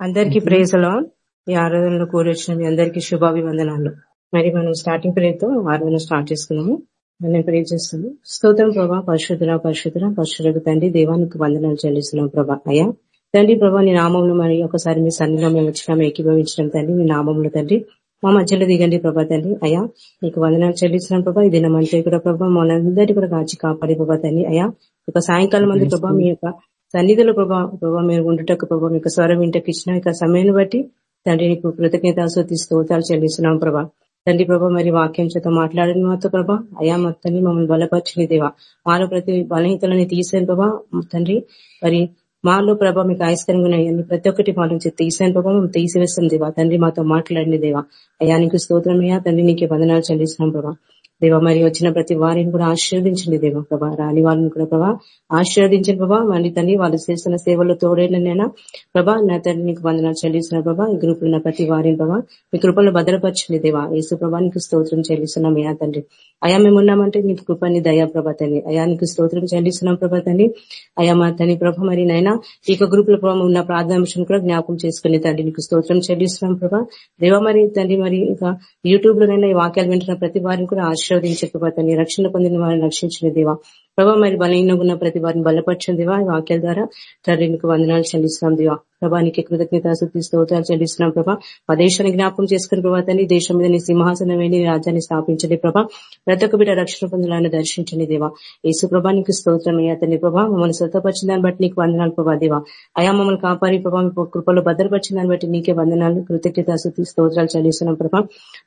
అందరికీ ప్రేజలో ఈ ఆరాధనలో కూడి వచ్చిన మీ అందరికీ శుభాభివందనాలు. మరి మనం స్టార్టింగ్ ప్రేయర్తో ఆరాధన స్టార్ట్ చేసుకున్నాము నేను ప్రే చేస్తాను స్తోత్రం ప్రభా పరిశుద్ధుల పరిశుద్ధుల పరిశుద్ధులకు తండ్రి దేవానికి వందనాలు చెల్లిస్తున్నాం ప్రభా. అయ్యా తండ్రి ప్రభా నీ నామంలో మరి ఒకసారి మీ సన్నిలో మేము వచ్చినాము ఏకీభవించడం తండ్రి మీ నామంలో తండ్రి. మా మధ్యలో దిగండి ప్రభా తండ్రి. అయ్యా నీకు వందనాలు చెల్లిస్తున్నాం ప్రభా. ఈ దినమంతా కూడా ప్రభా మనందరి కూడా కాచి కాపాడి ప్రభా తండ్రి. అయ్యా ఒక సాయంకాలం మంది ప్రభా మీ యొక్క సన్నిధిలో ప్రభా ప్రభావ మీరు ఉండుటకు ప్రభావ మీకు స్వరం ఇంటకి ఇచ్చిన ఇక సమయాన్ని బట్టి తండ్రి నీకు కృతజ్ఞత స్తోతాలు చెల్లిస్తున్నాం ప్రభా. తండ్రి ప్రభా మరి వాక్యం చేత మాట్లాడిన మాతో ప్రభా అయా మొత్తాన్ని మమ్మల్ని బలపరిచిన దేవా. మాలో ప్రతి బలహీతలని తీసాను ప్రభా తండ్రి. మరి మాలో ప్రభా మీకు ఆయస్కరంగా ఉన్నాయని ప్రతి ఒక్కటి మా నుంచి తీసాను ప్రభా మేము తీసివేస్తాం దేవా. తండ్రి మాతో మాట్లాడిన దేవా. అయా నీకు స్తోత్రం అయ్యా. తండ్రి నీకు వందనాలు చెల్లిస్తున్నాం ప్రభా. దేవ మరి వచ్చిన ప్రతి వారిని కూడా ఆశీర్వదించండి దేవ ప్రభా. రాని వారిని కూడా ప్రభా ఆశీర్వదించండి ప్రభా. మళ్ళీ తండ్రి వాళ్ళు చేస్తున్న సేవల్లో తోడైనా ప్రభా నా తండ్రి నీకు వందనాలు చెల్లిస్తున్న ప్రభా. ఈ గ్రూప్ ఉన్న ప్రతి వారిని ప్రభా మీ కృపలో భద్రపరచండి దేవా. యేసు ప్రభానికి స్తోత్రం చెల్లిస్తున్నాం అయ్యా తండ్రి. అయా మేము ఉన్నామంటే నీకు కృపని దయా ప్రభా తండ్రి అయా నీకు స్తోత్రం చెల్లిస్తున్నాం ప్రభా తండ్రి అయా మా తని ప్రభ మరి నైనా ఈ గ్రూప్లో ప్రభావం ఉన్న ప్రాధాన్యం కూడా జ్ఞాపకం చేసుకుని తండ్రి నీకు స్తోత్రం చెల్లిస్తున్నాం ప్రభా. దేవ మరి తండ్రి మరి ఇంకా యూట్యూబ్ లోనైనా ఈ వాక్యాలు వింటున్న ప్రతి వారిని కూడా శోధించకపోతే నీ రక్షణ పొందిన వారిని రక్షించిన దేవా. ప్రభావ మరి బలహీనంగా ఉన్న ప్రతి వారిని బలపరిచిన దేవా. ఈ వాక్యాల ద్వారా తండ్రి నీకు వందనాలు చెల్లిస్తున్నాం దేవా. ప్రభానికి కృతజ్ఞత శుద్ధి స్తోత్రాలు చెల్లిస్తున్నాం ప్రభా. మా దేశాన్ని జ్ఞాపకం చేసుకుని ప్రభాతాన్ని దేశం మీద నీ సింహాసనం వేడి రాజ్యాన్ని స్థాపించండి ప్రభా. ప్రతి ఒక్క బిడ్డ రక్షణ పొందాలని దర్శించండి దేవా. యేసు ప్రభా నీకు స్తోత్రం అతని ప్రభా. మమ్మల్ని స్వతపరిచిన దాన్ని బట్టి నీకు వందనాలు ప్రభా దేవా. అయా మమ్మల్ని కాపాడి ప్రభా కృపలో భద్రపరిచిన దాన్ని బట్టి నీకే వందనాలు కృతజ్ఞత శుద్ధి స్తోత్రాలు చెల్లిస్తున్నాం ప్రభా.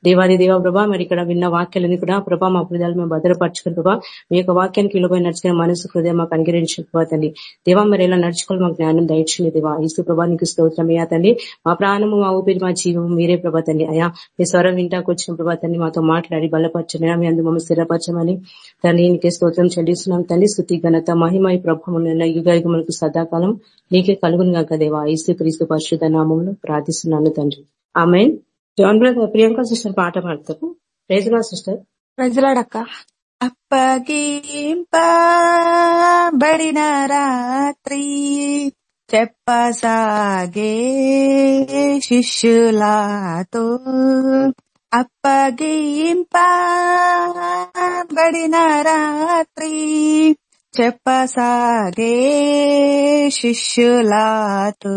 దేవాది దేవా ప్రభా మరి ఇక్కడ విన్న వాక్యాలని కూడా ప్రభా మా హృదయాలు మేము భద్రపరచుకుని ప్రభా మీ యొక్క వాక్యానికి విలువై నడుచుకునే మనసు హృదయం మాకు అనుగ్రహించకపోతండి దేవా మరి ఎలా నడుచుకోవాలి మాకు జ్ఞానం దయచండి దేవా. యేసు ప్రభా నీకు స్తోత్రమయ్యా తండ్రి. మా ప్రాణము మా ఊపిరి మా జీవం మీరే ప్రభాతండి అయ్యా మీ స్వరం వింటాకు వచ్చిన ప్రభాతాన్ని మాతో మాట్లాడి బలపరచండి. మీ అందు మమ్మల్ని స్థిరపరచమని తండ్రి నీకే స్తోత్రం చెల్లిస్తున్నాం. తండ్రి స్థుతి ఘనత మహిమై ప్రభము యుగయుగములకు సదాకాలం నీకే కలుగును గాక దేవా. ఈసు క్రీస్తు పరిశుద్ధ నామంలో ప్రార్థిస్తున్నాను తండ్రి. ఆమె జాన్ బ్రదర్ ప్రియాంక సిస్టర్ పాట పాడతారు. ప్రేజలా సిస్టర్. ప్రజలాడక్క అప్పగింపబడిన రాత్రి చెప్పసాగే శిష్యులాతో అప్పగింపబడిన రాత్రి చెప్పసాగే శిష్యులాతో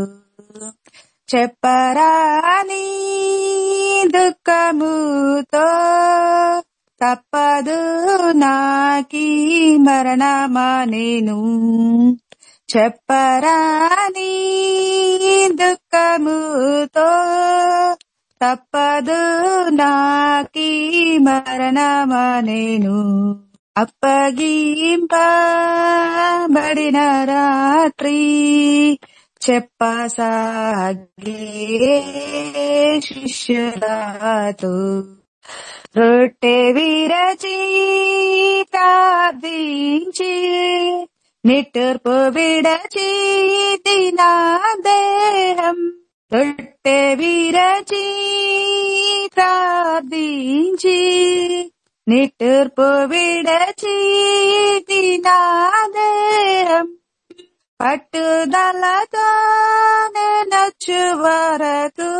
చెప్పరాని దుఃఖముతో తప్పదు నాకి మరణమా నేను చెప్పరాని దుఃఖముతో తప్పదు నాకి మరణమనేను. అప్పగింపబడిన రాత్రి చెప్పసాగే శిష్యులతో రొట్టె విరచి ప్రార్థించి నిట్టూర్పు విడచి దినా దేహం రొట్టె విరచి ప్రార్థించి నిట్టూర్పు విడచి దినా దేహం పట్టుదలతో నచ్చు వరకు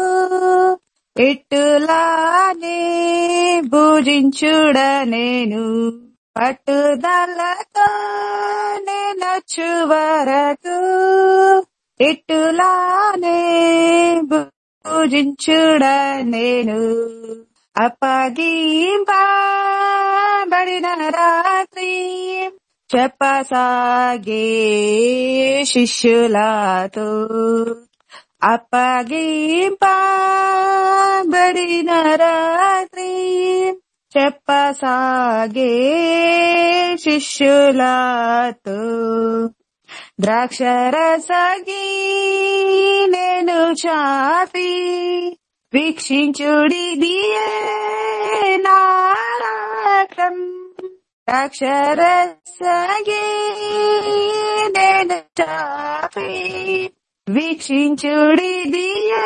ఇట్టులానే భుజించుడ నేను పట్టుదలతో నచ్చు వరకు ఇట్టులానే పూజించుడ నేను. అప్పగింపబడిన రాత్రి చెప్పసాగే శిష్యులతో. అప్పగింపబడిన రాత్రి చెప్పసాగే శిష్యులతో. ద్రాక్షరసగి నేను చాపి వీక్షించుడి దియే నారాటం ద్రాక్షరసగి నేను చాపి వీక్షించుడి దియే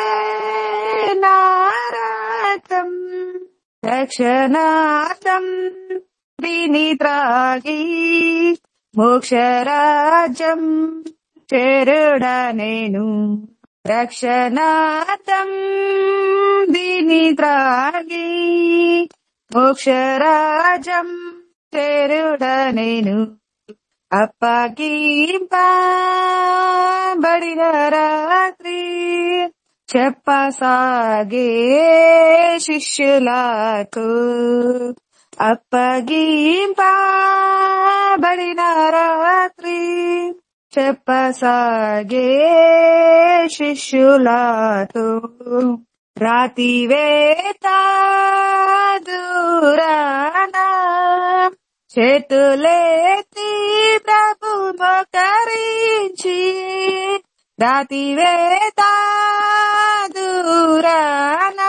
రక్షణార్థం వినిత్రాగి మోక్షరాజ్యం చేరుడా నేను రక్షణార్థం వినిత్రాగి మోక్షరాజం చేరుడ నేను అప్పగింపబడిన రాత్రి చెప్పసాగే శిష్యులకు అప్పగింపబడిన రాత్రి చెప్పసాగే శిష్యులతో రాతివేత దూరాన చేతులెత్తి ప్రభు మోకరించి రాతివేత దూరాన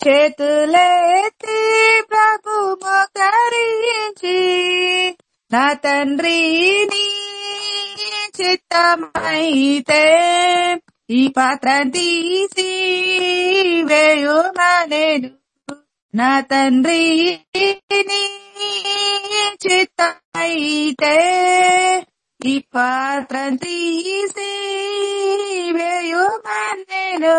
చేతులేతి ప్రభు మోకరించి నా తండ్రిని చిత్తమైతే ఈ పాత్ర తీసి వేయుమనేను నా తండ్రిని చిత్తమైతే ఈ పాత్ర తీసి వేయుమనేను.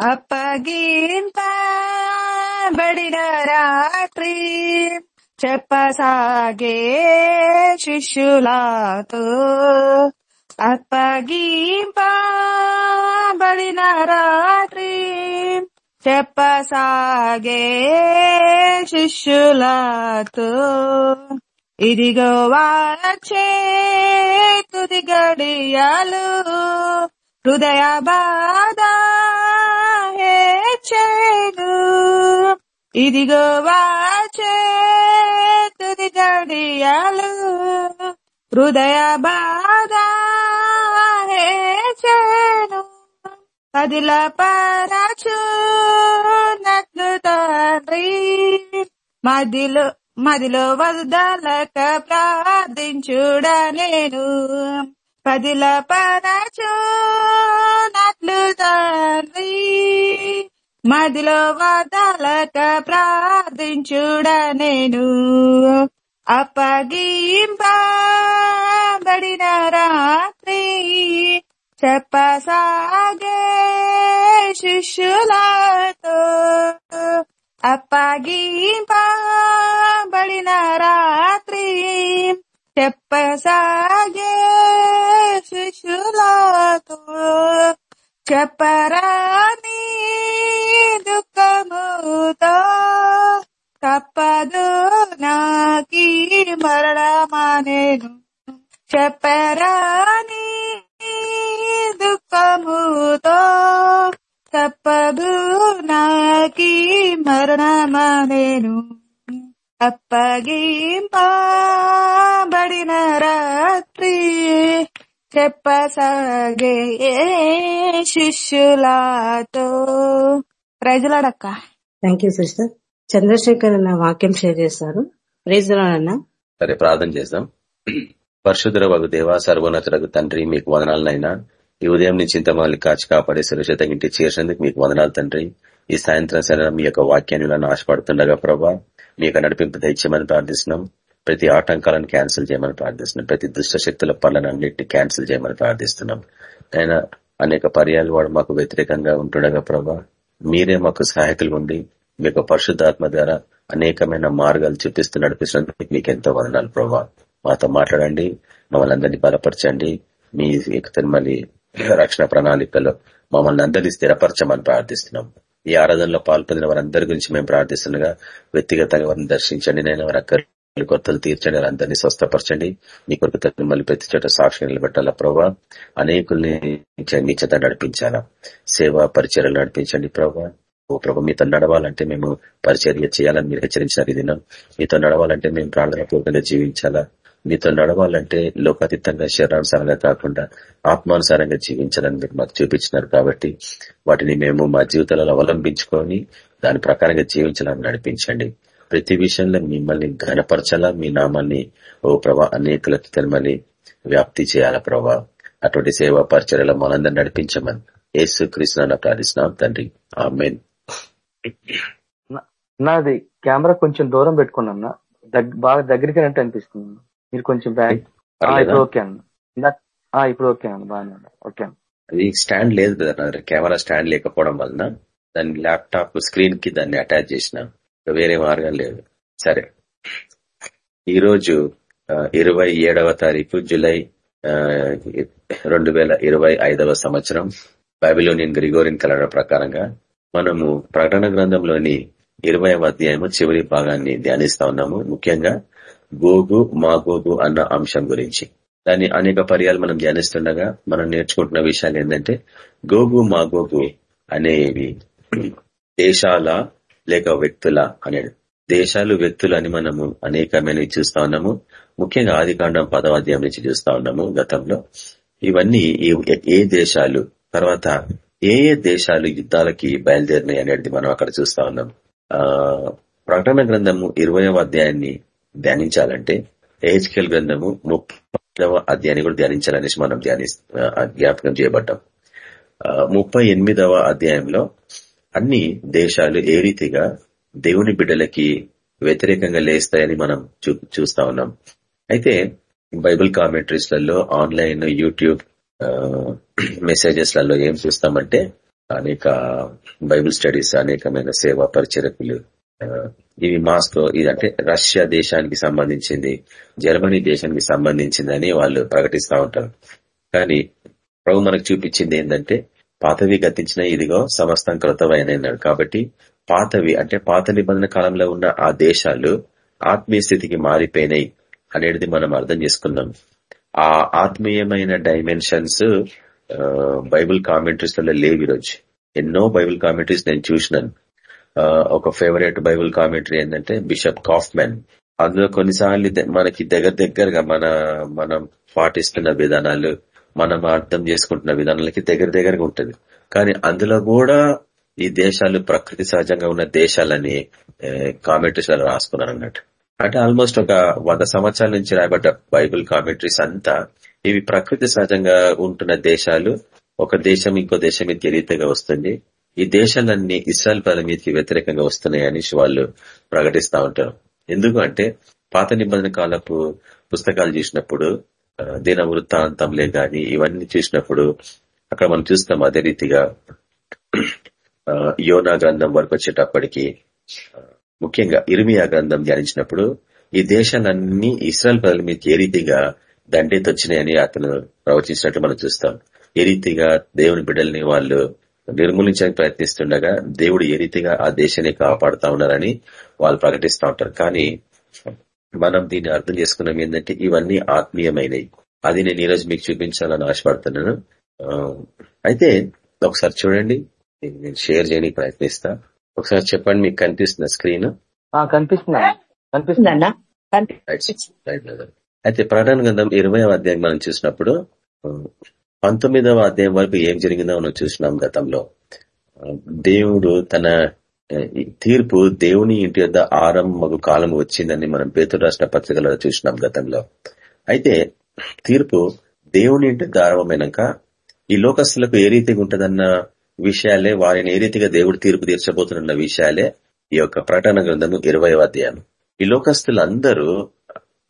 అప్పగింపబడిన రాత్రి చెప్పసాగే శిష్యులతో. అప్పగింపబడిన రాత్రి చెప్పసాగే శిష్యులతో. ఇదిగో వచ్చే తుది గడియలు హృదయ బాధ హేచ్చేను ఇదిగో వచ్చే తుది గడియలు హృదయ బాధ కదిల పరచు పరచునట్లు తండ్రి మదిలో మదిలో వదలక ప్రార్థించుడ నేను. పదిల పరచునట్లు తండ్రి. మదిలో వదలక ప్రార్థించుడ నేను. అప్పగింపబడిన రాత్రి చెప్పసాగే శిష్యులతో పడిన రాత్రి చెప్పసాగే శిష్యులతో చెప్పరాని దుఃఖముతో తప్పదు నాకి మరణమానేను. చెప్పరాని దుఃఖముతో తప్పదు నాకి మరణమానేను. అప్పగింపబడిన రాత్రి చెప్పసాగే శిష్యులతో. ప్రజలాడక్క. Thank you sister. చంద్రశేఖర్ అన్న వాక్యం షేర్ చేస్తారు ప్రైజ్ అన్న. సరే ప్రార్థన చేద్దాం. పరిశుద్ధ వగు దేవ సర్వోన్నతులకు తండ్రి మీకు వదనాలనైనా ఈ ఉదయం నుంచి ఇంత మళ్ళీ కాచి కాపాడే సురక్షిత ఇంటి చేసినందుకు మీకు వదనాలు తండ్రి. ఈ సాయంత్రం సరే మీ యొక్క వాక్యాన్ని ఇలా ఆశపడుతుండగా ప్రభా. మీ యొక్క నడిపింపు దయచేయమని ప్రార్థిస్తున్నాం. ప్రతి ఆటంకాలను క్యాన్సిల్ చేయమని ప్రార్థిస్తున్నాం. ప్రతి దుష్ట శక్తుల పనులను అన్నింటినీ క్యాన్సిల్ చేయమని ప్రార్థిస్తున్నాం. అయినా అనేక పర్యాలు వాడు మాకు వ్యతిరేకంగా ఉంటుండగా ప్రభా మీరే మాకు సహాయకులు ఉండి మీ యొక్క పరిశుద్ధాత్మ ద్వారా అనేకమైన మార్గాలు చూపిస్తూ నడిపిస్తున్నందుకు మీకు ఎంతో వదనాలు ప్రభా. మాతో మాట్లాడండి మమ్మల్ని అందరినీ బలపరచండి మీ మళ్ళీ రక్షణ ప్రణాళికలో మమ్మల్ని అందరినీ స్థిరపరచమని ప్రార్థిస్తున్నాం. ఈ ఆరాధనలో పాల్పొందిన వారందరి గురించి మేము ప్రార్థిస్తుండగా వ్యక్తిగతంగా వారిని దర్శించండి. నేను వారి కొత్తలు తీర్చండి. వారందరినీ స్వస్థపరచండి. మీ కొరకు మళ్ళీ ప్రతి చోట సాక్షి నిలబెట్టాలా ప్రభా అనేకుల్ని మీ చేత నడిపించాలా? సేవా పరిచయలు నడిపించండి ప్రభావ ఓ ప్రభు మీతో నడవాలంటే మేము పరిచర్య చేయాలని మీరు హెచ్చరించారు దినం. మీతో నడవాలంటే మేము ప్రార్థన పూర్వకంగా జీవించాలా? మీతో నడవాలంటే లోకాతీతంగా శరీరానుసారంగా కాకుండా ఆత్మానుసారంగా జీవించాలని మీరు మాకు చూపించినారు కాబట్టి వాటిని మేము మా జీవితాలలో అవలంబించుకొని దాని ప్రకారంగా జీవించాలని నడిపించండి. ప్రతి విషయంలో మిమ్మల్ని ఘనపరచాలా? మీ నామాన్ని ఓ ప్రభా అనేకులకి మళ్ళీ వ్యాప్తి చేయాలా ప్రభా? అటువంటి సేవా పరిచర్యలో మనందరూ నడిపించమని యేసు కృష్ణ ప్రార్థిస్తున్నాం తండ్రి. ఆమెన్. నాది కెమెరా కొంచెం దూరం పెట్టుకున్నా బాగా దగ్గరికి అనిపిస్తుంది. మీరు కొంచెం బ్యాక్ ఇప్పుడు ఓకే అన్న. ఇప్పుడు ఓకే అన్న బాగానే ఓకే అది స్టాండ్ లేదు కదా కెమెరా స్టాండ్ లేకపోవడం వలన దాని ల్యాప్టాప్ స్క్రీన్కి దాన్ని అటాచ్ చేసిన వేరే మార్గం లేదు. సరే. ఈ రోజు ఆ, ఇరవై ఏడవ తారీఖు జూలై రెండు వేల ఇరవై ఐదవ సంవత్సరం బాబిలోనియన్ గ్రిగోరియన్ కలర్ ప్రకారంగా మనము ప్రకటన గ్రంథంలోని ఇరవై అధ్యాయము చివరి భాగాన్ని ధ్యానిస్తా ఉన్నాము. ముఖ్యంగా గోగు మాగోగు అన్న అంశం గురించి. దాని అనేక పర్యాలు మనం ధ్యానిస్తుండగా మనం నేర్చుకుంటున్న విషయాలు ఏంటంటే గోగు మాగోగు అనేవి దేశాల లేక వ్యక్తుల అనేది. దేశాలు వ్యక్తులు అని మనము అనేకమైనవి చూస్తా ఉన్నాము. ముఖ్యంగా ఆదికాండం పదవాధ్యాయం నుంచి చూస్తా ఉన్నాము గతంలో. ఇవన్నీ ఏ- దేశాలు తర్వాత ఏ ఏ దేశాలు యుద్ధాలకి బయలుదేరినాయి అనేది మనం అక్కడ చూస్తా ఉన్నాం ఆ ప్రకటన గ్రంథము ఇరవయవ అధ్యాయాన్ని ధ్యానించాలంటే ఏహెచ్కేల్ గ్రంథము ముప్పైవ అధ్యాయాన్ని కూడా ధ్యానించాలనేసి మనం ధ్యాని జ్ఞాపకం చేయబడ్డాం. ముప్పై ఎనిమిదవ అధ్యాయంలో అన్ని దేశాలు ఏ రీతిగా దేవుని బిడ్డలకి వ్యతిరేకంగా లేస్తాయని మనం చూ- చూస్తా ఉన్నాం. అయితే బైబిల్ కామెంటరీస్లలో ఆన్లైన్ యూట్యూబ్ మెసేజెస్లలో ఏం చూస్తామంటే అనేక బైబిల్ స్టడీస్ అనేకమైన సేవా పరిచరకులు ఇవి మాస్కో ఇది అంటే రష్యా దేశానికి సంబంధించింది జర్మనీ దేశానికి సంబంధించింది అని వాళ్ళు ప్రకటిస్తూ ఉంటారు. కానీ ప్రభు మనకు చూపించింది ఏంటంటే పాతవి గతించిన ఇదిగో సమస్తం కృతమైన అన్నాడు కాబట్టి పాతవి అంటే పాత నిబంధన కాలంలో ఉన్న ఆ దేశాలు ఆత్మీయ స్థితికి మారిపోయినాయి అనేది మనం అర్థం చేసుకున్నాం ఆ ఆత్మీయమైన డైమెన్షన్స్ బైబిల్ కామెంటరీస్లలో లేవు ఈరోజు. ఎన్నో బైబిల్ కామెంటరీస్ నేను చూసినాను. ఒక ఫేవరెట్ బైబిల్ కామెంటరీ ఏంటంటే బిషప్ కాఫ్మెన్ అందులో కొన్నిసార్లు మనకి దగ్గర దగ్గరగా మన మనం పాటిస్తున్న విధానాలు మనం అర్థం చేసుకుంటున్న విధానాలకి దగ్గర దగ్గరగా ఉంటుంది. కానీ అందులో కూడా ఈ దేశాలు ప్రకృతి సహజంగా ఉన్న దేశాలని కామెంటరీస్ రాసుకున్నారు అన్నట్టు. అంటే ఆల్మోస్ట్ ఒక వంద సంవత్సరాల నుంచి రాయబడ్డ బైబిల్ కామెంటరీస్ అంతా ఇవి ప్రకృతి సహజంగా ఉంటున్న దేశాలు ఒక దేశం ఇంకో దేశం మీదకి రీతిగా వస్తుంది ఈ దేశాలన్నీ ఇస్రాయల్ ప్రజల మీదకి వ్యతిరేకంగా వస్తున్నాయి అనేసి వాళ్ళు ప్రకటిస్తా ఉంటారు. ఎందుకు అంటే పాత నిబంధన కాలపు పుస్తకాలు చూసినప్పుడు దీన దిన వృత్తాంతంలే గాని ఇవన్నీ చూసినప్పుడు అక్కడ మనం చూస్తాం అదే రీతిగా ఆ, యోనా గ్రంథం వరకు వచ్చేటప్పటికి ముఖ్యంగా ఇర్మియా గ్రంథం ధ్యానించినప్పుడు ఈ దేశాలన్నీ ఇస్రాయల్ ప్రజల మీద ఏ రీతిగా దండెత్తొచ్చినాయని అతను ప్రవచించినట్టు మనం చూస్తాం. ఏ రీతిగా దేవుని బిడ్డల్ని వాళ్ళు నిర్మూలించడానికి ప్రయత్నిస్తుండగా దేవుడు ఏ రీతిగా ఆ దేశాన్ని కాపాడుతా ఉన్నారని వాళ్ళు ప్రకటిస్తూ ఉంటారు. కానీ మనం దీన్ని అర్థం చేసుకున్నాం ఏంటంటే ఇవన్నీ ఆత్మీయమైనవి. అది నేను ఈరోజు మీకు చూపించాలని ఆశపడుతున్నాను. అయితే ఒకసారి చూడండి. నేను షేర్ చేయడానికి ప్రయత్నిస్తా. ఒకసారి చెప్పండి మీకు కనిపిస్తున్న స్క్రీన్? కనిపిస్తుందా. అయితే ప్రకటన గ్రంథం ఇరవై అధ్యాయం మనం చూసినప్పుడు పంతొమ్మిదవ అధ్యాయం వరకు ఏం జరిగిందో మనం చూసినాం గతంలో. దేవుడు తన తీర్పు దేవుని ఇంటి యొద్ద ఆరంభ కాలం వచ్చిందని మనం పేతుడు రాష్ట్ర పత్రికలో చూసినాం గతంలో. అయితే తీర్పు దేవుని ఇంటి ఆరంభమైనాక ఈ లోకస్తులకు ఏ రీతిగా ఉంటుందన్న విషయాలే వారిని ఏ రీతిగా దేవుడు తీర్పు తీర్చబోతున్న విషయాలే ఈ యొక్క ప్రకటన గ్రంథము ఇరవై అధ్యాయం. ఈ లోకస్తులందరూ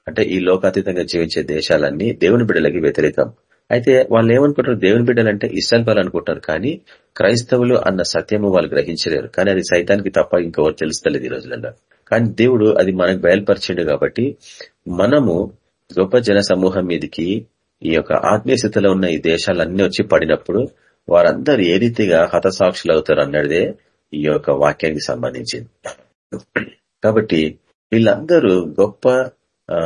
అంటే ఈ లోకాతీతంగా జీవించే దేశాలన్నీ దేవుని బిడ్డలకి వ్యతిరేకం. అయితే వాళ్ళు ఏమనుకుంటారు దేవుని బిడ్డలంటే ఇస్రాయల్ అనుకుంటారు కానీ క్రైస్తవులు అన్న సత్యము వాళ్ళు గ్రహించలేరు. కానీ అది సైతానికి తప్ప ఇంకెవరు తెలుస్తలేదు ఈ రోజులలో. కానీ దేవుడు అది మనకు బయలుపరిచిండు కాబట్టి మనము గొప్ప జన సమూహం మీదకి ఈ యొక్క ఆత్మీయ స్థితిలో ఉన్న ఈ దేశాలన్నీ వచ్చి పడినప్పుడు వారందరూ ఏ రీతిగా హతసాక్షులు అవుతారు అన్నదే ఈ యొక్క వాక్యానికి సంబంధించింది. కాబట్టి వీళ్ళందరూ గొప్ప ఆ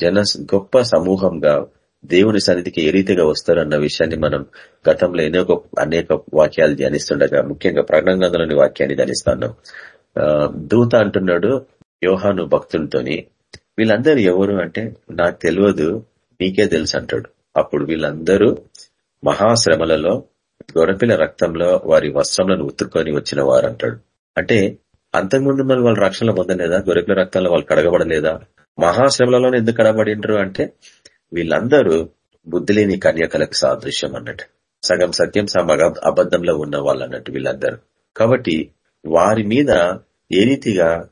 జన గొప్ప సమూహంగా దేవుని సన్నిధికి ఏ రీతిగా వస్తారన్న విషయాన్ని మనం గతంలో ఎన్నో అనేక వాక్యాలు ధ్యానిస్తుండగా ముఖ్యంగా ప్రకటనలోని వాక్యాన్ని ధ్యానిస్తాను. ఆ, దూత అంటున్నాడు యోహాను భక్తులతోని వీళ్ళందరూ ఎవరు అంటే నాకు తెలియదు నీకే తెలుసు అంటాడు. అప్పుడు వీళ్ళందరూ మహాశ్రమలలో గొర్రెపిల్ల రక్తంలో వారి వస్త్రములను ఉత్తుకొని వచ్చిన వారు అంటాడు అంటే అంతకుముందు మరి వాళ్ళు రక్షణ పొందలేదా? గొరపిల రక్తంలో వాళ్ళు కడగబడలేదా? మహాశ్రమలలో ఎందుకు కడగబడిండ్రు అంటే వీళ్ళందరూ బుద్ధి లేని కన్యకలకు సాదృశ్యం అన్నట్టు సగం సత్యం సగం అబద్ధంలో ఉన్న వాళ్ళు అన్నట్టు వీళ్ళందరూ. కాబట్టి వారి మీద ఏ రీతిగా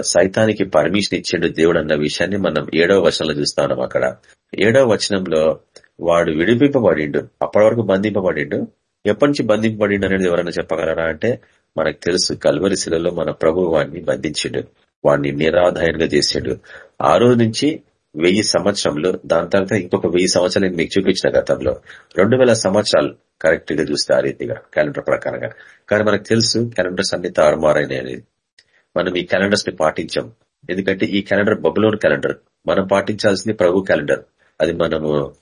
సైతానికి పర్మిషన్ ఇచ్చాడు దేవుడు అన్న విషయాన్ని మనం ఏడవ వచనంలో చూస్తా అక్కడ. ఏడవ వచనంలో వాడు విడిపింపబడిండు. అప్పటి వరకు బంధింపబడిండు. ఎప్పటి నుంచి బంధింపబడిండు అనేది ఎవరైనా చెప్పగలరా అంటే మనకు తెలుసు కల్వరి శిలలో మన ప్రభు వాడిని బంధించిండు. వాడిని నిరాధాయంగా చేసిండు. ఆ రోజు నుంచి వెయ్యి సంవత్సరంలో దాని తర్వాత ఇంకొక వెయ్యి సంవత్సరాలు నేను మీకు చూపించిన గతంలో. రెండు వేల సంవత్సరాలు కరెక్ట్గా చూస్తే ఆ రీతిగా క్యాలెండర్ ప్రకారంగా. కానీ మనకు తెలుసు క్యాలెండర్స్ అన్ని తారుమారైనవి అనేది మనం ఈ క్యాలెండర్స్ని పాటించాం. ఎందుకంటే ఈ క్యాలెండర్ బబులోన్ క్యాలెండర్ మనం పాటించాల్సింది ప్రభు క్యాలెండర్ అది మనము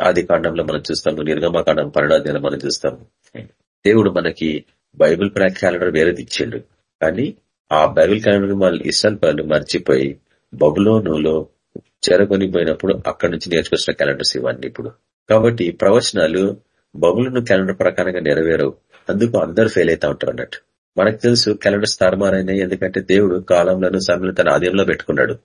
ఆది కాండంలో మనం చూస్తాము నిర్గమకాండం పన్నెండాధ్యాయంలో మనం చూస్తాము. దేవుడు మనకి బైబిల్ ప్రా- క్యాలెండర్ వేరేది ఇచ్చిండు. కానీ ఆ బైబిల్ క్యాలెండర్ వాళ్ళు ఇస్రాల్ వాళ్ళు మర్చిపోయి బబులోనులో చెరకొని పోయినప్పుడు అక్కడి నుంచి నేర్చుకొచ్చిన క్యాలెండర్స్ ఇవన్నీ ఇప్పుడు. కాబట్టి ప్రవచనాలు బబులను క్యాలెండర్ ప్రకారంగా నెరవేరవు. అందుకు అందరు ఫెయిల్ అవుతా ఉంటారు అన్నట్టు. మనకు తెలుసు క్యాలెండర్స్ తారుమారైనాయి ఎందుకంటే దేవుడు కాలంలో సమయంలో తన ఆదయంలో పెట్టుకున్నాడు.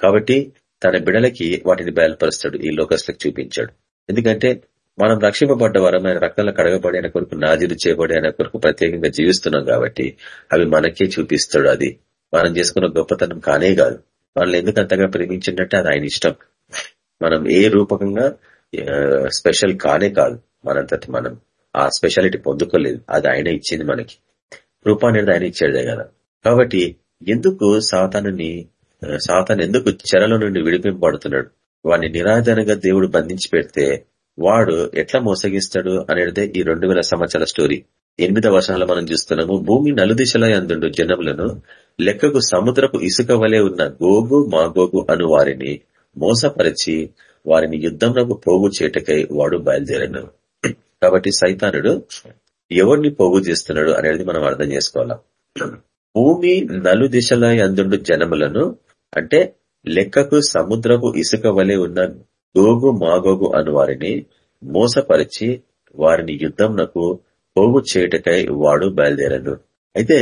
కాబట్టి తన బిడలకి వాటిని బయలుపరుస్తాడు ఈ లోకస్లకు చూపించాడు. ఎందుకంటే మనం రక్షింపబడ్డ వరమైన ఆయన రక్తంలో కడగబడి ఆయన కొరకు నాజీలు చేయబడి ఆయన కొరకు ప్రత్యేకంగా జీవిస్తున్నాం కాబట్టి అవి మనకే చూపిస్తాడు అది. మనం చేసుకున్న గొప్పతనం కానే కాదు. వాళ్ళు ఎందుకు అంతగా ప్రేమించిందంటే అది ఆయన ఇష్టం. మనం ఏ రూపకంగా స్పెషల్ కానే కాదు మనంతటి మనం. ఆ స్పెషాలిటీ పొందుకోలేదు. అది ఆయన ఇచ్చింది మనకి. రూపా అనేది ఆయన ఇచ్చేదే కదా. కాబట్టి ఎందుకు సాతానుని సాతాను ఎందుకు చెరలో నుండి విడిపింపబడుతున్నాడు? వాడిని నిరాధనగా దేవుడు బంధించి పెడితే వాడు ఎట్లా మోసగిస్తాడు అనేది ఈ రెండు వేల సంవత్సరాల స్టోరీ. ఎనిమిదవ వర్షాలలో మనం చూస్తున్నాము భూమి నలుదిశల అందుండు జనములను లెక్కకు సముద్రపు ఇసుక వలె ఉన్న గోగు మాగోగు అను వారిని మోసపరిచి వారిని యుద్ధంలో పోగు చేటకై వాడు బయలుదేరాను. కాబట్టి సైతానుడు ఎవరిని పోగు చేస్తున్నాడు అనేది మనం అర్థం చేసుకోవాలా? భూమి నలు దిశల అందుండు జనములను అంటే లెక్కకు సముద్రపు ఇసుక వలె ఉన్న గోగు మాగోగు అను వారిని మోసపరిచి వారిని యుద్ధంనకు పోగు చేయుటకై వాడు బయలుదేరాడు అయితే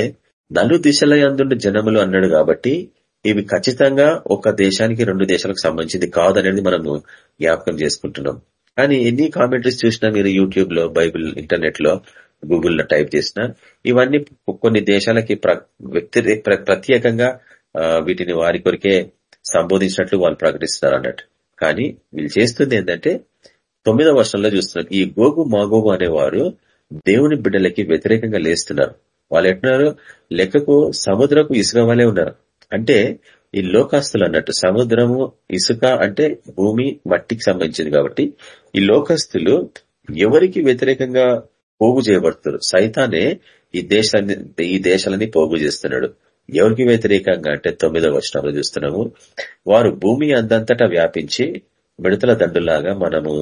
నలు దిశల అందున్న జనములు అన్నాడు కాబట్టి ఇవి ఖచ్చితంగా ఒక దేశానికి రెండు దేశాలకు సంబంధించింది కాదనేది మనము జ్ఞాపకం చేసుకుంటున్నాం. కానీ ఎన్ని కామెంటరీస్ చూసినా మీరు యూట్యూబ్లో బైబిల్ ఇంటర్నెట్లో గూగుల్లో టైప్ చేసినా ఇవన్నీ కొన్ని దేశాలకి ప్ర- వ్యక్తి ప్ర- ప్రత్యేకంగా వీటిని వారి కొరికే సంబోధించినట్లు వాళ్ళు ప్రకటిస్తున్నారు అన్నట్టు. కానీ వీళ్ళు చేస్తుంది ఏంటంటే తొమ్మిదవ వర్షంలో చూస్తున్నారు. ఈ గోగు మాగోగు అనేవారు దేవుని బిడ్డలకి వ్యతిరేకంగా లేస్తున్నారు. వాళ్ళు ఎట్టున్నారు లెక్కకు సముద్రపు ఇసుక వలె ఉన్నారు. అంటే ఈ లోకస్తులు అన్నట్టు సముద్రము ఇసుక అంటే భూమి మట్టికి సంబంధించింది కాబట్టి ఈ లోకస్తులు ఎవరికి వ్యతిరేకంగా పోగు చేయబడుతున్నారు? సైతానే ఈ దేశాన్ని ఈ దేశాలని పోగు చేస్తున్నాడు. ఎవరికి వ్యతిరేకంగా అంటే తొమ్మిదవ వచనంలో చూస్తున్నాము. వారు భూమి అందంతటా వ్యాపించి మిడతల దండులాగా మనము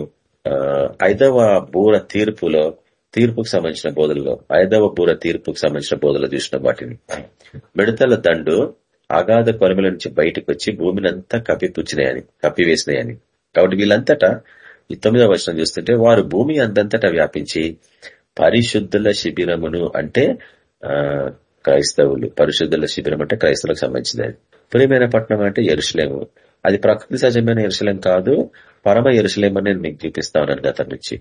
ఆ, ఐదవ బూర తీర్పులో తీర్పుకు సంబంధించిన బోధనలో ఐదవ బూర తీర్పుకు సంబంధించిన బోధనలో చూసిన వాటిని. మిడతల దండు అగాధ కొలమిల నుంచి బయటకు వచ్చి భూమిని అంతా కప్పిపుచ్చినాయని కప్పివేసినాయని. కాబట్టి వీళ్ళంతటా ఈ తొమ్మిదవ వచనం చూస్తుంటే వారు భూమి అంతంతటా వ్యాపించి పరిశుద్ధుల శిబిరమును అంటే ఆ క్రైస్తవులు పరిశుద్ధుల శిబిరం అంటే క్రైస్తవులకు సంబంధించినది. ప్రియమైన పట్టణం అంటే ఎరుసలేము అది ప్రకృతి సహజమైన ఎరుసలేం కాదు పరమ ఎరుసలేం అని నేను మీకు చూపిస్తా ఉన్నాను గతం నుంచి.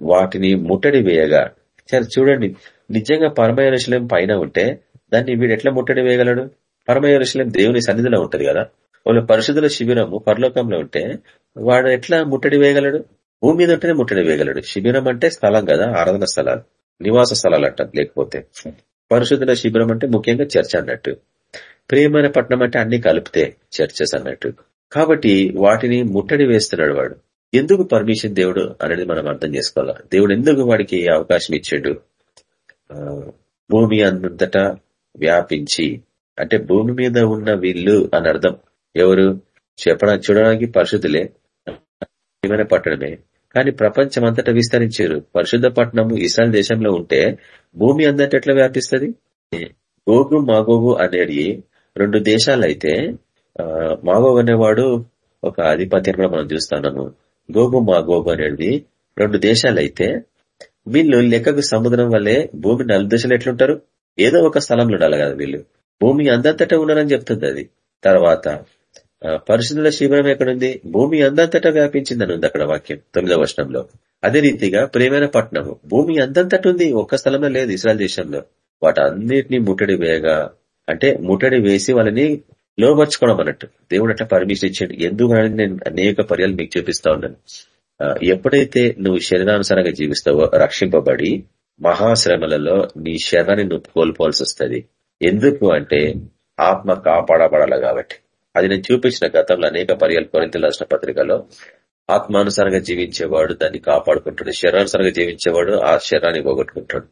వాటిని ముట్టడి వేయగా. సరే చూడండి. నిజంగా పరమ పైన ఉంటే దాన్ని వీడు ఎట్లా ముట్టడి వేయగలడు? పరమ దేవుని సన్నిధిలో ఉంటది కదా. వాళ్ళు పరిశుద్ధుల శిబిరము పరలోకంలో ఉంటే వాడు ఎట్లా ముట్టడి వేయగలడు? భూమి మీద ఉంటేనే ముట్టడి వేయగలడు. శిబిరం అంటే స్థలం కదా ఆరాధన స్థలాలు నివాస స్థలాలు అంట లేకపోతే. పరిశుద్ధుల శిబిరం అంటే ముఖ్యంగా చర్చ అన్నట్టు. ప్రియమైన పట్టణం అంటే అన్ని కలిపితే చర్చస్ అన్నట్టు. కాబట్టి వాటిని ముట్టడి వేస్తున్నాడు వాడు. ఎందుకు పర్మిషన్ దేవుడు అనేది మనం అర్థం చేసుకోవాలి? దేవుడు ఎందుకు వాడికి అవకాశం ఇచ్చాడు? భూమి అంతటా వ్యాపించి అంటే భూమి మీద ఉన్న వీళ్ళు అని అర్థం. ఎవరు? చెప్పడానికి చూడడానికి పరిశుద్ధులే. ఏమైనా పట్టణమే కానీ ప్రపంచం అంతటా విస్తరించారు. పరిశుద్ధ పట్టణము ఇస్రాయల్ దేశంలో ఉంటే భూమి అంతటా ఎట్లా వ్యాపిస్తుంది? గోగు మాగోగు అనేది రెండు దేశాలైతే మాగోగు అనేవాడు ఒక ఆధిపత్యం మనం చూస్తున్నాము. గోగు మాగోగు అనేది రెండు దేశాలైతే వీళ్ళు లెక్కకు సముద్రం వల్లే భూమి నలు దశలు ఎట్లుంటారు? ఏదో ఒక స్థలంలో ఉండాలి కదా వీళ్ళు. భూమి అందంతటా ఉన్నారని చెప్తుంది అది. తర్వాత పరిశుద్ధుల శిబిరం ఎక్కడుంది? భూమి అందంతటా వ్యాపించిందని ఉంది అక్కడ వాక్యం తొమ్మిదవ వర్షంలో అదే రీతిగా ప్రేమైన పట్టణము. భూమి అందంతట ఉంది ఒక్క స్థలంలో లేదు ఇస్రాయల్ దేశంలో. వాటన్నిటిని ముట్టడి వేయగా అంటే ముట్టడి వేసి వాళ్ళని లోపరచుకోవడం అన్నట్టు దేవుడు అట్లా పర్మిషన్ ఇచ్చాడు. ఎందుకు నేను అనేక పర్యాలు మీకు చూపిస్తా ఉన్నాను. ఆ, ఎప్పుడైతే నువ్వు శరీరానుసారంగా జీవిస్తావో రక్షింపబడి మహాశ్రమలలో నీ శరీరాన్ని నువ్వు కోల్పోవాల్సి వస్తుంది. ఎందుకు అంటే ఆత్మ కాపాడబడాలి కాబట్టి. అది నేను చూపించిన గతంలో అనేక పర్యాలు కొరింతలు రాసిన పత్రికలో. ఆత్మానుసారంగా జీవించేవాడు దాన్ని కాపాడుకుంటాడు. శరీరానుసారంగా జీవించేవాడు ఆ శరీరాన్ని పోగొట్టుకుంటాడు.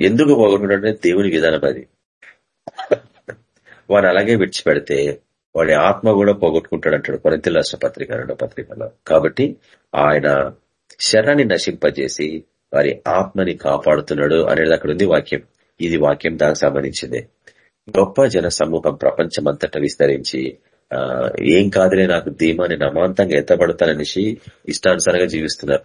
ఎందుకు పోగొట్టుకుంటాడు దేవుని విధానం అది. వాడు అలాగే విడిచిపెడితే వాడి ఆత్మ కూడా పోగొట్టుకుంటాడు అంటాడు కొరంతిల్ రాష్ట్ర పత్రిక రెండో పత్రికలో. కాబట్టి ఆయన శరాన్ని నశింపజేసి వారి ఆత్మని కాపాడుతున్నాడు అనేది అక్కడ ఉంది వాక్యం. ఇది వాక్యం దానికి సంబంధించిందే. గొప్ప జన సమూహం ప్రపంచమంతటా విస్తరించి ఏం కాదులే నాకు ధీమాని నమాంతంగా ఎత్తబడతాననేసి ఇష్టానుసారంగా జీవిస్తున్నారు.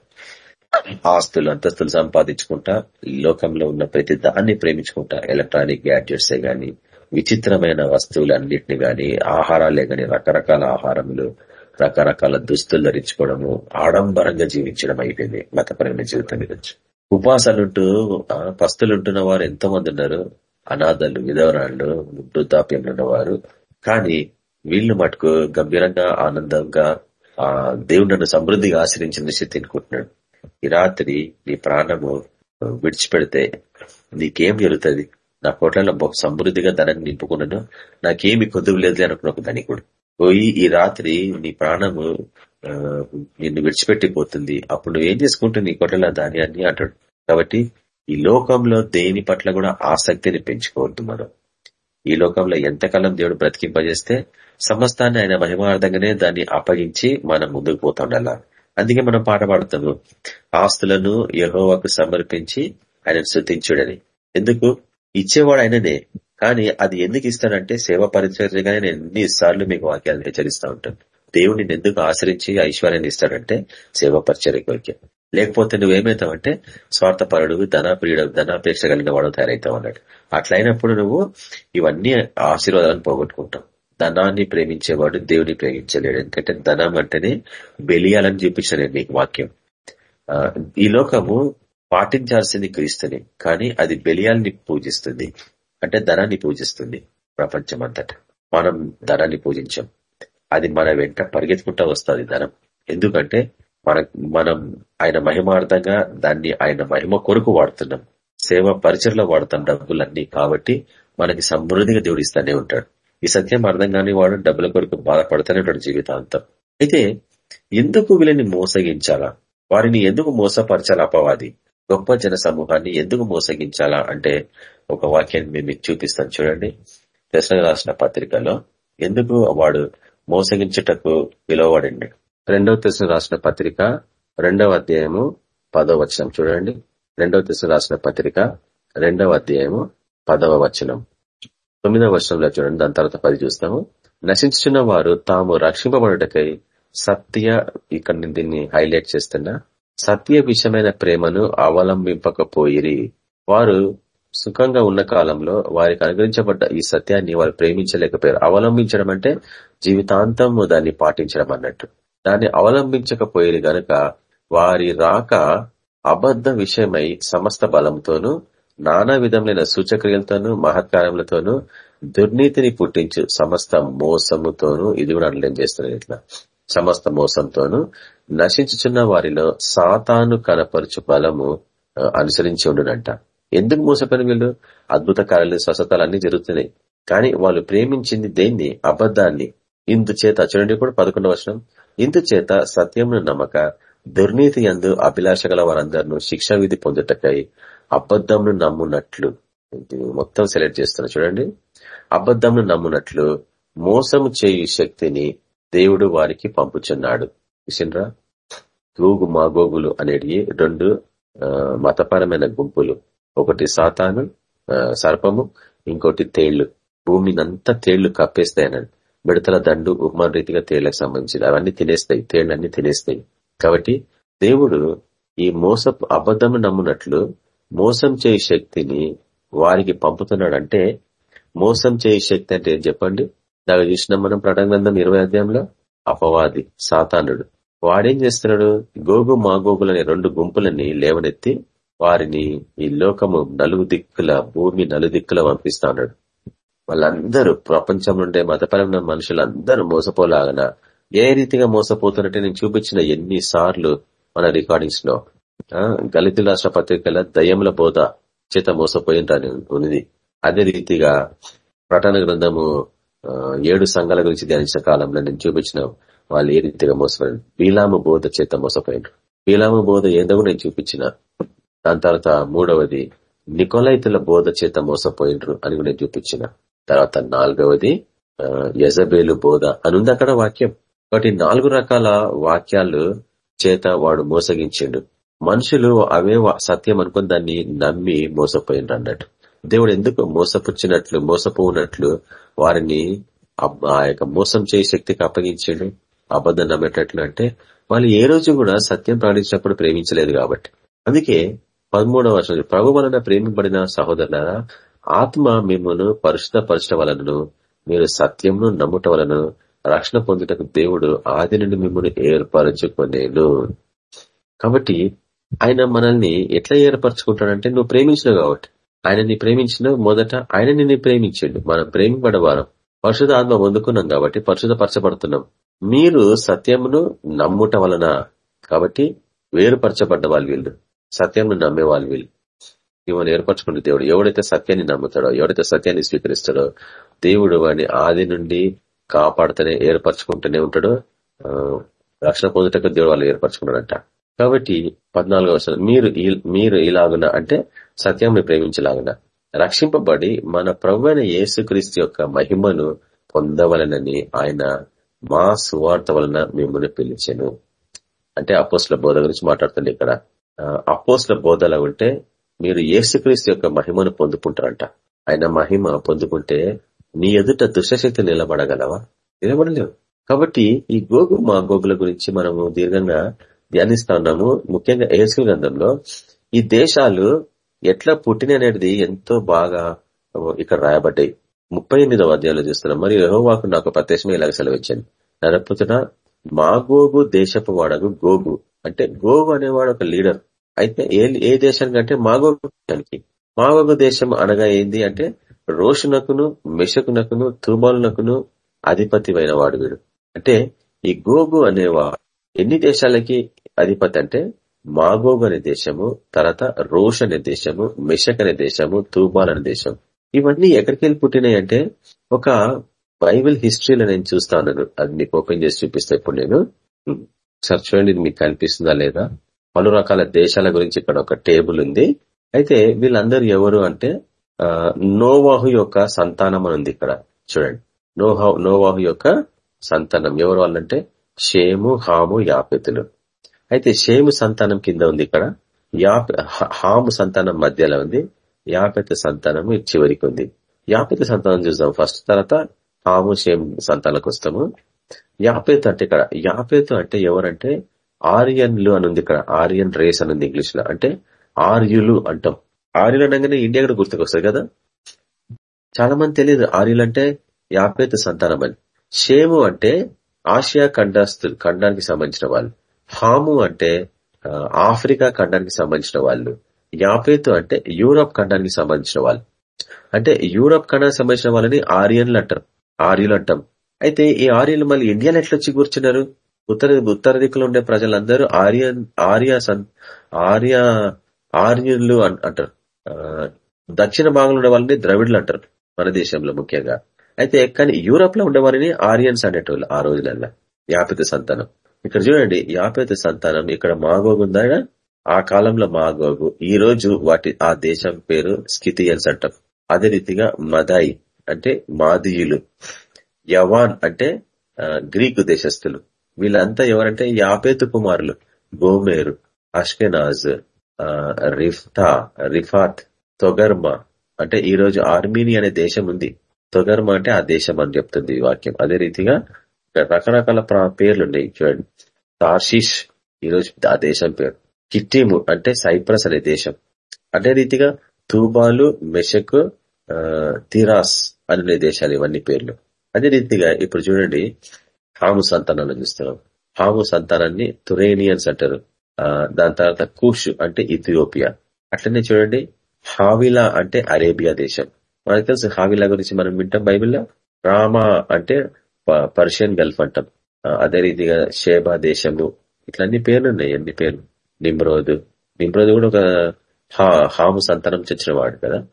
ఆస్తులు అంతస్తులు సంపాదించుకుంటా లోకంలో ఉన్న ప్రతి దాన్ని ప్రేమించుకుంటా ఎలక్ట్రానిక్ గ్యాడ్జెట్సే గాని విచిత్రమైన వస్తువులన్నింటినీ గాని ఆహారాలే గాని రకరకాల ఆహారములు రకరకాల దుస్తులు ధరించుకోవడము ఆడంబరంగా జీవించడం అయిపోయింది మతపరమైన జీవితం గురించి. ఉపాసాలుంటూ పస్తులుంటున్న వారు ఎంతో మంది ఉన్నారు. అనాథలు విధవరాళ్ళు వృద్ధాప్యంలో ఉన్నవారు. కానీ వీళ్ళు మటుకు గంభీరంగా ఆనందంగా ఆ దేవుడు నన్ను సమృద్ధిగా ఆశ్రయించిన తినుకుంటున్నాడు ఈ రాత్రి నీ ప్రాణము విడిచిపెడితే నీకేం జరుగుతుంది? నా కోట్లలో బహు సమృద్ధిగా ధనాన్ని నింపుకున్నాను. నాకేమి కొద్దువు లేదు అనుకున్న ఒక ధనికుడు. పోయి ఈ రాత్రి నీ ప్రాణము నిన్ను విడిచిపెట్టిపోతుంది. అప్పుడు నువ్వేం చేసుకుంటే నీ కోట్ల ధాన్యాన్ని అంటాడు. కాబట్టి ఈ లోకంలో దేని పట్ల కూడా ఆసక్తిని పెంచుకోవద్దు మనం. ఈ లోకంలో ఎంతకాలం దేవుడు బ్రతికింపజేస్తే సమస్తాన్ని ఆయన మహిమార్థంగానే దాన్ని అప్పగించి మనం ముందుకు పోతాండాల? అందుకే మనం పాట పాడుతాము. ఆస్తులను యహోవాకు సమర్పించి ఆయన శృతించుడని ఎందుకు? ఇచ్చేవాడు ఆయననే కానీ అది ఎందుకు ఇస్తానంటే సేవ పరిచర్యగానే నేను ఎన్నిసార్లు మీకు వాక్యాలను హెచ్చరిస్తా ఉంటాను. దేవుడిని ఎందుకు ఆశ్రయించి ఐశ్వర్యాన్ని ఇస్తాడంటే సేవ పరిచర్య కొరికే లేకపోతే నువ్వేమవుతావంటే స్వార్థపరుడు ధనాప్రియుడు ధనాపేక్ష కలిగిన వాడు తయారవుతావు అన్నాడు. అట్లయినప్పుడు నువ్వు ఇవన్నీ ఆశీర్వాదాలను పోగొట్టుకుంటావు. ధనాన్ని ప్రేమించేవాడు దేవుని ప్రేమించలేడు. ఎందుకంటే ధనం అంటేనే బెలియాలని చూపించిన నీకు మీకు వాక్యం ఈ లోకము పాటించాల్సింది క్రీస్తుని కానీ అది బెలియాల్ని పూజిస్తుంది. అంటే ధనాన్ని పూజిస్తుంది ప్రపంచం అంతటా మనం ధనాన్ని పూజించాం. అది మన వెంట పరిగెత్తుకుంటా వస్తుంది ధనం. ఎందుకంటే మన మనం ఆయన మహిమార్థంగా దాన్ని ఆయన మహిమ కొరకు వాడుతున్నాం. సేవ పరిచయలో వాడుతాం డబ్బులన్నీ కాబట్టి మనకి సమృద్ధిగా దేవుడు ఇస్తానే ఉంటాడు. ఈ సత్యం అర్థం కాని వాడు డబ్బుల కొరకు బాధపడుతూనే ఉంటాడు జీవితాంతం. అయితే ఎందుకు వీళ్ళని మోసగించాలా? వారిని ఎందుకు మోసపరచాలా అపవాది? గొప్ప జన సమూహాన్ని ఎందుకు మోసగించాలా అంటే ఒక వాక్యాన్ని మేము మీకు చూపిస్తాను చూడండి. దశ రాసిన పత్రికలో ఎందుకు వాడు మోసగించుటకు పిలువబడండి రెండవ దశ రాసిన పత్రిక రెండవ అధ్యాయము పదవ వచనం చూడండి. రెండవ దశ రాసిన పత్రిక రెండవ అధ్యాయము పదవ వచనం. తొమ్మిదవ వచనంలో చూడండి దాని తర్వాత పది చూస్తాము. నశించున్న వారు తాము రక్షింపబడుటకై సత్య ఇక్కడ నేను దీన్ని హైలైట్ చేస్తున్నా. సత్య విషయమైన ప్రేమను అవలంబింపకపోయిరి. వారు సుఖంగా ఉన్న కాలంలో వారికి అనుగ్రహించబడ్డ ఈ సత్యాన్ని వారు ప్రేమించలేకపోయారు. అవలంబించడం అంటే జీవితాంతం దాన్ని పాటించడం అన్నట్టు. దాన్ని అవలంబించకపోయేది గనుక వారి రాక అబద్ధ విషయమై సమస్త బలంతోనూ నానా విధములైన సూచక్రియలతోనూ మహత్కారములతోనూ దుర్నీతిని పుట్టించు సమస్త మోసముతోనూ ఇది కూడా అండర్లైన్ చేస్తున్నారు ఇట్లా సమస్త మోసంతోనూ నశించుచున్న వారిలో సాతాను కనపరుచు బలము అనుసరించి ఉండునంట. ఎందుకు మోసపోయిన వీళ్ళు? అద్భుత కార్యాలు స్వస్థతలు అన్ని జరుగుతున్నాయి. కానీ వాళ్ళు ప్రేమించింది దేన్ని? అబద్ధాన్ని. ఇందుచేత చూడండి కూడా పదకొండవ వచనం. ఇందుచేత సత్యమును నమ్మక దుర్నీతి యందు అభిలాష గల వారందరినూ శిక్షా విధి పొందుటకై అబద్ధంను నమ్మునట్లు. మొత్తం సెలెక్ట్ చేస్తున్నా చూడండి. అబద్ధంను నమ్మునట్లు మోసము చేయు శక్తిని దేవుడు వారికి పంపుచున్నాడు. విషన్రా తూగు మాగోగులు అనేటివి రెండు మతపరమైన గుంపులు. ఒకటి సాతాను సర్పము ఇంకోటి తేళ్ళు. భూమిని అంతా తేళ్ళు కప్పేస్తాయనండి మిడతల దండు ఉపమాన రీతిగా తేళ్ళకు సంబంధించింది. అవన్నీ తినేస్తాయి తేళ్ళన్నీ తినేస్తాయి. కాబట్టి దేవుడు ఈ మోస అబద్ధము నమ్మునట్లు మోసం చేయి శక్తిని వారికి పంపుతున్నాడంటే మోసం చేయి శక్తి అంటే ఏం చెప్పండి? దాకా చూసినాం మనం ప్రకటన ఇరవై అధ్యాయంలో? అపవాది సాతానుడు. వాడేం చేస్తున్నాడు? గోగు మాగోగులు అనే రెండు గుంపులని లేవనెత్తి వారిని ఈ లోకము నలుగు దిక్కుల భూమి నలుదిక్కుల పంపిస్తా ఉన్నాడు వాళ్ళందరూ ప్రపంచం నుండే మతపరమైన మనుషులందరూ మోసపోలాగన ఏ రీతిగా మోసపోతున్నట్టే నేను చూపించిన ఎన్ని సార్లు మన రికార్డింగ్స్లో. గలిత రాష్ట్ర పత్రికల దయ్యముల బోధ చేత మోసపోయిందని ఉంది అదే రీతిగా ప్రటన గ్రంథము ఏడు సంఘాల గురించి ధ్యానించిన కాలంలో నేను చూపించిన వాళ్ళు ఏ రీతిగా మోసపోయారు? బీలాము బోధ చేత మోసపోయినారు బీలాము బోధ ఏందో నేను చూపించిన? దాని తర్వాత మూడవది నికోలైతుల బోధ చేత మోసపోయినరు అని నేను చూపించిన. తర్వాత నాలుగవది యజబేలు బోధ అనుంది అక్కడ వాక్యం. కాబట్టి నాలుగు రకాల వాక్యాలు చేత వాడు మోసగించిండు. మనుషులు అవే సత్యం అనుకుని దాన్ని నమ్మి మోసపోయిండ్రు అన్నట్టు. దేవుడు ఎందుకు మోసపుచ్చినట్లు మోసపోనట్లు వారిని ఆ యొక్క మోసం చేయ శక్తికి అప్పగించాడు? అబద్ధం నమ్మేటట్లు అంటే వాళ్ళు ఏ రోజు కూడా సత్యం ప్రకటించినప్పుడు ప్రేమించలేదు కాబట్టి. అందుకే పదమూడవ వర్షం ప్రభు వలన ప్రేమింపబడిన సహోదరులారా ఆత్మ మిమ్మల్ని పరిశుద్ధపరచట వలనను మీరు సత్యంను నమ్ముట వలన రక్షణ పొందుటకు దేవుడు ఆది నుండి మిమ్మల్ని ఏర్పరచుకునేను. కాబట్టి ఆయన మనల్ని ఎట్లా ఏర్పరచుకుంటాడంటే నువ్వు ప్రేమించినావు కాబట్టి. ఆయనని ప్రేమించిన మొదట ఆయన నిన్ను ప్రేమించాడు. మనం ప్రేమిపడవారం పరిశుధ ఆత్మ పొందుకున్నాం కాబట్టి పరిశుధపరచబడుతున్నాం మీరు సత్యమును నమ్ముట వలన కాబట్టి వేరుపరచబడ్డ వాళ్ళు వీళ్ళు. సత్యంను నమ్మే వాళ్ళు వీళ్ళు. ఇవన్నీ ఏర్పరచుకున్న దేవుడు ఎవడైతే సత్యాన్ని నమ్ముతాడో ఎవడైతే సత్యాన్ని స్వీకరిస్తాడో దేవుడు వాడిని ఆది నుండి కాపాడుతూనే ఏర్పరచుకుంటూనే ఉంటాడు రక్షణ పొందుటకు దేవుడు వాళ్ళు ఏర్పరచుకున్నాడంట కాబట్టి పద్నాలుగో వర్షం మీరు మీరు ఇలాగున అంటే సత్యంని ప్రేమించలాగున రక్షింపబడి మన ప్రభు అయిన యేసుక్రీస్తు యొక్క మహిమను పొందవలనని ఆయన మా సువార్త వలన మిమ్మల్ని పిలిచాను. అంటే అపోస్ల బోధ గురించి మాట్లాడుతుంది ఇక్కడ. అపోస్ల బోధలో ఉంటే మీరు ఏసుక్రీస్తు యొక్క మహిమను పొందుకుంటారంట. ఆయన మహిమ పొందుకుంటే నీ ఎదుట దుష్టశక్తి నిలబడగలవా? నిలబడలేవు కాబట్టి ఈ గోగు మా గోగుల గురించి మనము దీర్ఘంగా ధ్యానిస్తా ఉన్నాము. ముఖ్యంగా ఏసు గ్రంథంలో ఈ దేశాలు ఎట్లా పుట్టిన అనేది ఎంతో బాగా ఇక్కడ రాయబడ్డాయి. ముప్పై ఎనిమిదవ అధ్యాయంలో చూస్తున్నాం. మరి యహోవాకు నాకు ప్రత్యక్షమే ఇలాగ సెలవిచ్చాను. నరపుతున్న మా గోగు దేశపు వాడగు గోగు. అంటే గోగు అనేవాడు ఒక లీడర్. అయితే ఏ ఏ దేశానికి అంటే మాగోగు దేశానికి. మాగోగు దేశం అనగా ఏంది అంటే రోషునకును మెషకునకును తుమాలునకును అధిపతి అయిన వాడు వీడు. అంటే ఈ గోగు అనేవాడు ఎన్ని దేశాలకి అధిపతి అంటే మాగోగు అనే దేశము తర్వాత రోష్ అనే దేశము మెషక్ అనే దేశము తూబాల్ అనే దేశం. ఇవన్నీ ఎక్కడికి వెళ్ళి పుట్టినాయి అంటే ఒక బైబిల్ హిస్టరీలో నేను చూస్తా ఉన్నాను అది మీకు ఓపెన్ చేసి చూపిస్తే ఇప్పుడు నేను. సార్ చూడండి ఇది మీకు కనిపిస్తుందా లేదా? పలు రకాల దేశాల గురించి ఇక్కడ ఒక టేబుల్ ఉంది. అయితే వీళ్ళందరూ ఎవరు అంటే నోవాహు యొక్క సంతానం అని ఉంది ఇక్కడ. చూడండి. నోహా నోవాహు యొక్క సంతానం. ఎవరు వాళ్ళంటే? షేము హాము యాపెతులు. అయితే షేము సంతానం కింద ఉంది ఇక్కడ. హాము సంతానం మధ్యలో ఉంది. యాపెత సంతానము చివరికి ఉంది. యాపెత సంతానం చూద్దాం. ఫస్ట్ తర్వాత హాము షేమ్ సంతాలకు వస్తాము. యాపేత్ అంటే ఇక్కడ యాపేత్ అంటే ఎవరంటే ఆర్యన్లు అని ఉంది ఇక్కడ. ఆర్యన్ రేస్ అని ఉంది ఇంగ్లీష్లో. అంటే ఆర్యులు అంటాం. ఆర్యులు అనగానే ఇండియా కూడా గుర్తుకొస్తుంది కదా? చాలా మంది తెలియదు ఆర్యులు అంటే యాపేత్ సంతానం అని. షేము అంటే ఆసియా ఖండాస్తు ఖండానికి సంబంధించిన వాళ్ళు. హాము అంటే ఆఫ్రికా ఖండానికి సంబంధించిన వాళ్ళు. యాపేతు అంటే యూరోప్ ఖండానికి సంబంధించిన వాళ్ళు. అంటే యూరోప్ ఖండానికి సంబంధించిన వాళ్ళని ఆర్యన్లు అంటారు. ఆర్యులు అంటాం. అయితే ఈ ఆర్యులు మళ్ళీ ఇండియాలో ఎట్లా వచ్చి కూర్చున్నారు? ఉత్తర ఉత్తర దిక్కులో ఉండే ప్రజలందరూ ఆర్యన్ ఆర్య ఆర్య ఆర్యులు అంటారు. దక్షిణ భాగంలో ఉండే వాళ్ళని ద్రవిడులు అంటారు మన దేశంలో ముఖ్యంగా. అయితే కానీ యూరోప్లో ఉండేవారిని ఆర్యన్స్ అనేటోళ్ళు ఆ రోజులలో యాపిత సంతానం. ఇక్కడ చూడండి యాపిత సంతానం ఇక్కడ మాగోగుందా ఆ కాలంలో మాగోగు. ఈ రోజు వాటి ఆ దేశం పేరు స్కితియన్స్ అంటాం అదే రీతిగా మదాయి అంటే మాదియులు. యవాన్ అంటే గ్రీకు దేశస్థులు. వీళ్ళంతా ఎవరంటే యాపేతు కుమారులు. గోమేరు అష్కెనాజ్ రిఫ్తా రిఫాత్ తొగర్మ. అంటే ఈ రోజు ఆర్మీని అనే దేశం ఉంది. తొగర్మ అంటే ఆ దేశం అని చెప్తుంది ఈ వాక్యం. అదే రీతిగా రకరకాల పేర్లు ఉన్నాయి చూడండి. తార్షిష్ ఈరోజు ఆ దేశం పేరు. కిట్టిము అంటే సైప్రస్ అనే దేశం. అదే రీతిగా తూబాలు మెషక్ తిరాస్ అనే దేశాలు ఇవన్నీ పేర్లు. అదే రీతిగా ఇప్పుడు చూడండి హాము సంతానాన్ని చూస్తున్నాం హాము సంతానాన్ని తురేనియన్స్ అంటారు. దాని తర్వాత కూష్ అంటే ఇథియోపియా. అట్లనే చూడండి హావిలా అంటే అరేబియా దేశం. మనకు తెలుసు హావిలా గురించి మనం వింటాం బైబిల్లో? రామా అంటే ప- పర్షియన్ గల్ఫ్ అంటాం. అదే రీతిగా షేబా దేశము. ఇట్లా అన్ని పేర్లు ఉన్నాయి ఎన్ని పేర్లు? నిమ్రోదు. నిమ్రోదు కూడా ఒక హా- హాము సంతానం చచ్చినవాడు వాడు కదా.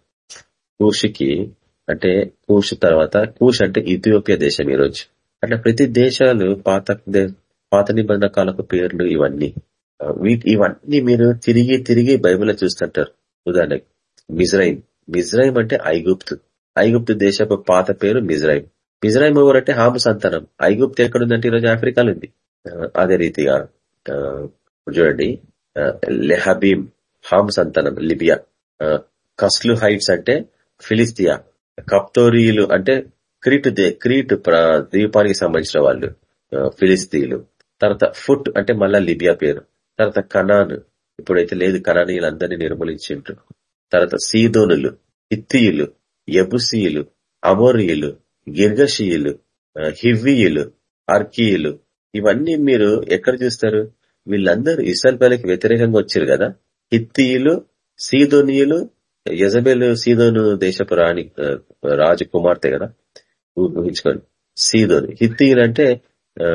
కూషికి అంటే కూష్ తర్వాత కూష్ అంటే ఇథియోపియా దేశం ఈ రోజు అట్లా ప్రతి దేశాలు పాత దే- పాత నిబంధన కాలపు పేర్లు ఇవన్నీ. ఇవన్నీ మీరు తిరిగి తిరిగి బైబిల్లో చూస్తుంటారు. ఉదాహరణకి మిజ్రైమ్. మిజ్రైమ్ అంటే ఐగుప్తు. ఐగుప్తు దేశపు పాత పేరు మిజ్రైమ్. మిజ్రైమ్ ఎవరంటే హాము సంతానం ఐగుప్తు ఎక్కడుందంటే ఈరోజు ఆఫ్రికాలో ఉంది. అదే రీతిగా చూడండి. లెహబీమ్ హామ్ సంతానం లిబియా. కస్లు హైట్స్ అంటే ఫిలిస్తియా కప్తోరియులు అంటే క్రీటు దే క్రీటు ద్వీపానికి సంబంధించిన వాళ్ళు ఫిలిస్తీన్లు. తర్వాత ఫుట్ అంటే మళ్ళా లిబియా పేరు. తర్వాత కనాన్ ఇప్పుడైతే లేదు కనానీయులందరినీ నిర్మూలించిండ్రు. తర్వాత సీదోనులు హిత్తియులు యబుసీయులు అమోరియులు గిర్గషీయులు హివ్వీయులు అర్కీయులు. ఇవన్నీ మీరు ఎక్కడ చూస్తారు? వీళ్ళందరూ ఇసల్పల్లికి వ్యతిరేకంగా వచ్చారు కదా? హిత్తియులు సీదోనియులు యజబేలు సీదోను దేశపు రాణి రాజు కుమార్తె కదా? ఊహించుకోండి. సీదోని. హిత్తియులు అంటే ఆ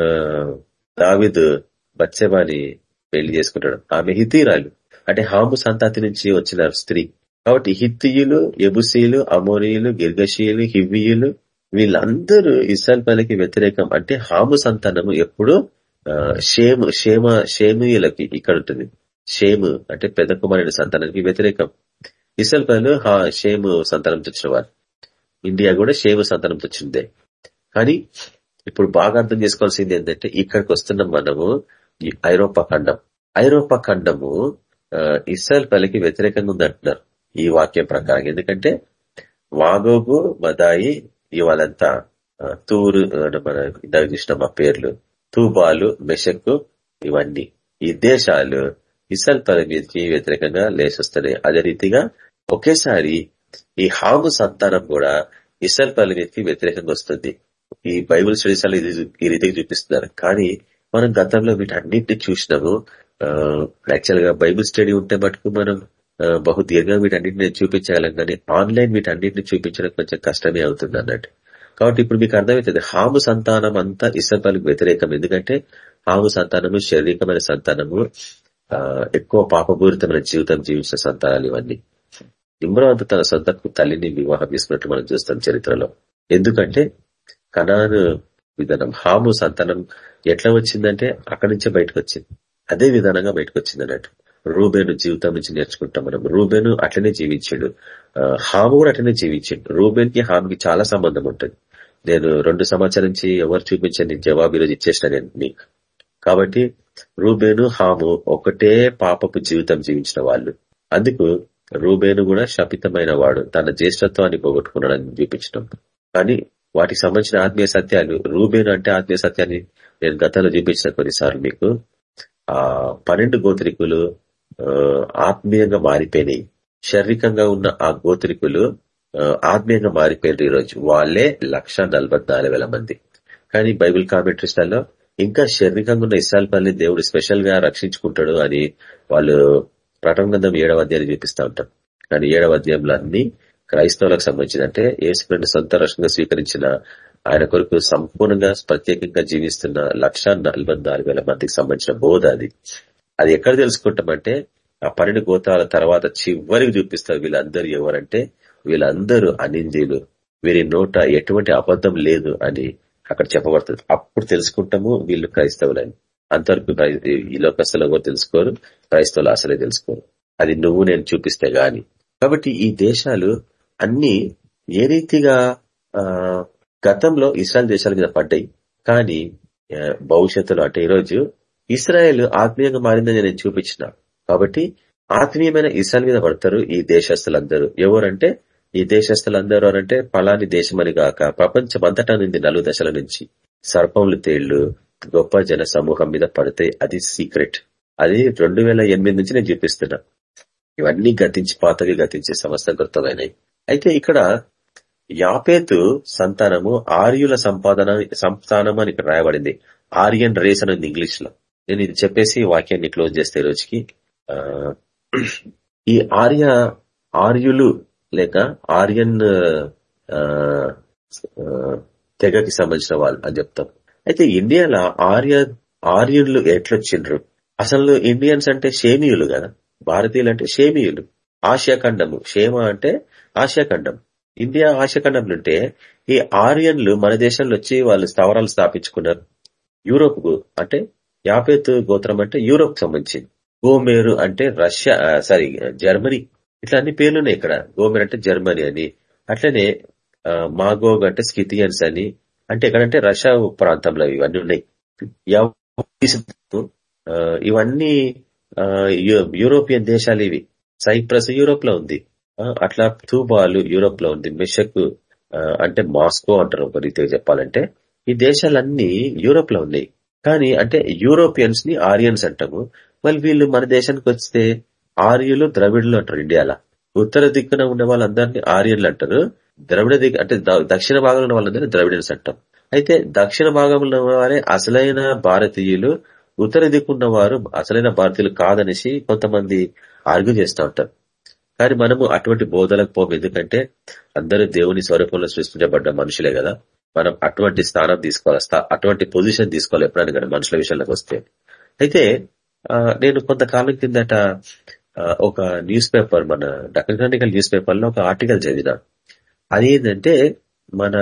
దావిద్ బత్సెబాని పెళ్ళి చేసుకుంటాడు. ఆమె హితీరాలు అంటే హాము సంతతి నుంచి వచ్చిన స్త్రీ. కాబట్టి హిత్తియులు ఎబుసీయులు అమోరియులు గిర్గశీయులు హివ్వీయులు వీళ్ళందరూ ఇస్రాయల్ వ్యతిరేకం. అంటే హాము సంతానము ఎప్పుడు షేము షేమ షేమీయులకి ఇక్కడ ఉంటుంది. షేమ్ అంటే పెద్ద కుమారుడి సంతానానికి వ్యతిరేకం. ఇసల్ పనులు హా- షేమ్ సంతానం తెచ్చిన వారు ఇండియా కూడా షేమ్ సంతానం తెచ్చిందే. కానీ ఇప్పుడు బాగా అర్థం చేసుకోవాల్సింది ఏంటంటే ఇక్కడికి వస్తున్నాం మనము ఈ ఐరోపా ఖండం. ఐరోపా ఖండము ఇస్రాయల్ పల్లెకి వ్యతిరేకంగా ఉంది అంటున్నారు ఈ వాక్యం ప్రకారం. ఎందుకంటే వాగోగు మదాయి ఇవాళంతా తూరు మన ఇందాక చూసిన మా పేర్లు. తూబాలు మెషకు ఇవన్నీ. ఈ దేశాలు ఇసల్ పరిమితికి వ్యతిరేకంగా లేచొస్తున్నాయి అదే రీతిగా ఒకేసారి ఈ హాము సంతానం కూడా ఇసల్ పరిమితికి వ్యతిరేకంగా వస్తుంది. ఈ బైబుల్ స్టడీస్ ఇది ఈ రీతికి చూపిస్తున్నారు. కానీ మనం గతంలో వీటన్నిటిని చూసినాము. యాక్చువల్గా బైబుల్ స్టడీ ఉంటే మటుకు మనం బహుదీర్ఘంగా బహు దీర్ఘంగా వీటన్నిటిని చూపించగలం కానీ ఆన్లైన్ వీటన్నిటిని చూపించడం కొంచెం కష్టమే అవుతుంది అన్నట్టు. కాబట్టి ఇప్పుడు మీకు అర్థమవుతుంది హాము సంతానం అంతా ఇసల్పల్లికి వ్యతిరేకం. ఎందుకంటే హాము సంతానము శారీరకమైన సంతానము ఎక్కువ పాపపూరితమైన జీవితం జీవించిన సంతానాలు ఇవన్నీ. నిమ్రాంత తన సొంతకు తల్లిని వివాహం చేసుకున్నట్టు మనం చూస్తాం చరిత్రలో. ఎందుకంటే కణాను విధానం హాము సంతానం ఎట్లా వచ్చిందంటే అక్కడి నుంచే బయటకు వచ్చింది. అదే విధానంగా బయటకు వచ్చింది అన్నట్టు. రూబేను జీవితం నుంచి నేర్చుకుంటాం మనం. రూబేను అట్లనే జీవించాడు. హాము కూడా అట్లనే జీవించాడు. రూబేన్కి హాముకి చాలా సంబంధం ఉంటుంది. నేను రెండు సంవత్సరం నుంచి ఎవరు చూపించండి జవాబు ఈరోజు ఇచ్చేసిన నేను మీకు. కాబట్టి రూబేను హాము ఒకటే పాపపు జీవితం జీవించిన వాళ్ళు. అందుకు రూబేను కూడా శపితమైన వాడు. తన జ్యేష్ఠత్వాన్ని పోగొట్టుకున్నాడని చూపించడం. కానీ వాటికి సంబంధించిన ఆత్మీయ సత్యాలు రూబేను అంటే ఆత్మీయ సత్యాన్ని నేను గతంలో చూపించిన కొన్నిసార్లు మీకు. ఆ పన్నెండు గోత్రికులు ఆత్మీయంగా మారిపోయినాయి. శారీరకంగా ఉన్న ఆ గోత్రికులు ఆత్మీయంగా మారిపోయారు ఈ రోజు వాళ్ళే లక్ష వేల మంది. కానీ బైబిల్ కామెంటరీస్లలో ఇంకా శారీరకంగా ఉన్న ఇస్రాయల్ పల్లిని దేవుడు స్పెషల్గా రక్షించుకుంటాడు అని వాళ్ళు ప్రటంగంధం ఏడవ అధ్యాయం చూపిస్తూ ఉంటారు. కానీ ఏడవ అధ్యాయంలో అన్ని క్రైస్తవులకు సంబంధించిన అంటే యేసుప్రభు సొంత రక్షణగా స్వీకరించిన ఆయన కొరకు సంపూర్ణంగా ప్రత్యేకంగా జీవిస్తున్న లక్ష వేల మందికి సంబంధించిన బోధ అది. అది ఎక్కడ తెలుసుకుంటామంటే ఆ పన్నెండు గోతాల తర్వాత చివరికి చూపిస్తారు వీళ్ళందరూ ఎవరంటే వీళ్ళందరూ అనిందీలు వీరి నోట ఎటువంటి అబద్ధం లేదు అని అక్కడ చెప్పబడుతుంది. అప్పుడు తెలుసుకుంటాము వీళ్ళు క్రైస్తవులని. అంతవరకు ఈ లోకస్తులు ఎవరు తెలుసుకోరు? క్రైస్తవులు అసలే తెలుసుకోరు. అది నువ్వు నేను చూపిస్తే గాని. కాబట్టి ఈ దేశాలు అన్ని ఏ రీతిగా ఆ గతంలో ఇస్రాయల్ దేశాల మీద పడ్డాయి. కానీ భవిష్యత్తులో అంటే ఈరోజు ఇస్రాయల్ ఆత్మీయంగా మారిందని నేను చూపించిన. కాబట్టి ఆత్మీయమైన ఇస్రాయల్ మీద పడతారు ఈ దేశస్తులందరూ. ఎవరంటే ఈ దేశస్తులందరూ అంటే పలాని దేశమని గాక ప్రపంచం అంతటా నుండి నలుగు దశల నుంచి సర్పములు తేళ్ళు గొప్ప జన సమూహం మీద పడితే అది సీక్రెట్. అది రెండు వేల ఎనిమిది నుంచి నేను చూపిస్తున్నా. ఇవన్నీ గతించి పాతవి గతించే సంవత్సరం కృతమైనవి అయితే ఇక్కడ యాపేతు సంతానము ఆర్యుల సంపాదన సంతానం అని ఇక్కడ రాయబడింది. ఆర్యన్ రేస్ అనేది ఇంగ్లీష్లో నేను ఇది చెప్పేసి వాక్యాన్ని క్లోజ్ చేస్తే రోజుకి ఈ ఆర్య ఆర్యులు లేక ఆర్యన్ ఆ, తెగకి సంబంధించిన వాళ్ళు అని చెప్తాం. అయితే ఇండియాలో ఆర్య ఆర్యులు ఎట్లొచ్చిండ్రు? అసలు ఇండియన్స్ అంటే షేమియులు కదా? భారతీయులు అంటే షేమియులు. ఆసియా ఖండము. షేమ అంటే ఆసియా ఖండం. ఇండియా ఆసియా ఖండంలో ఉంటే ఈ ఆర్యన్లు మన దేశంలో వచ్చి వాళ్ళు స్థావరాలు స్థాపించుకున్నారు. యూరోప్కు అంటే యాపేత్ గోత్రం అంటే యూరోప్ సంబంధించింది. గోమేరు అంటే రష్యా సారీ జర్మనీ. ఇట్లా అన్ని పేర్లు ఉన్నాయి ఇక్కడ. గోమెర్ అంటే జర్మనీ అని. అట్లనే మాగోగ్ అంటే స్కితియన్స్ అని. అంటే ఎక్కడంటే రష్యా ప్రాంతంలో ఇవన్నీ ఉన్నాయి. ఇవన్నీ యూరోపియన్ దేశాలు ఇవి. సైప్రస్ యూరోప్లో ఉంది అట్లా తూబాలు యూరోప్లో ఉంది. మెషక్ అంటే మాస్కో అంటారు ఒక రీతిగా చెప్పాలంటే. ఈ దేశాలన్నీ యూరోప్లో ఉన్నాయి. కానీ అంటే యూరోపియన్స్ని ఆరియన్స్ అంటాము. మళ్ళీ వీళ్ళు మన దేశానికి వస్తే ఆర్యులు ద్రవిడులు అంటారు ఇండియాలో. ఉత్తర దిక్కున ఉన్న వాళ్ళందరినీ ఆర్యన్లు అంటారు. ద్రవిడ దిక్కు అంటే దక్షిణ భాగంలో ఉన్న వాళ్ళందరినీ ద్రవిడియన్స్ అంటాం. అయితే దక్షిణ భాగంలో వారే అసలైన భారతీయులు ఉత్తర దిక్కున్న వారు అసలైన భారతీయులు కాదనేసి కొంతమంది ఆర్గ్యూ చేస్తూ ఉంటారు. కానీ మనము అటువంటి బోధలకు పోము. ఎందుకంటే అందరూ దేవుని స్వరూపంలో సృష్టించబడ్డ మనుషులే కదా. మనం అటువంటి స్థానం తీసుకోవాలి అటువంటి పొజిషన్ తీసుకోవాలి ఎప్పుడైనా కానీ మనుషుల విషయంలోకి వస్తే. అయితే నేను కొంతకాలం కిందట ఒక న్యూస్ పేపర్ మన డెక్కనికల్ న్యూస్ పేపర్లో ఒక ఆర్టికల్ చదివిన. అది ఏంటంటే మన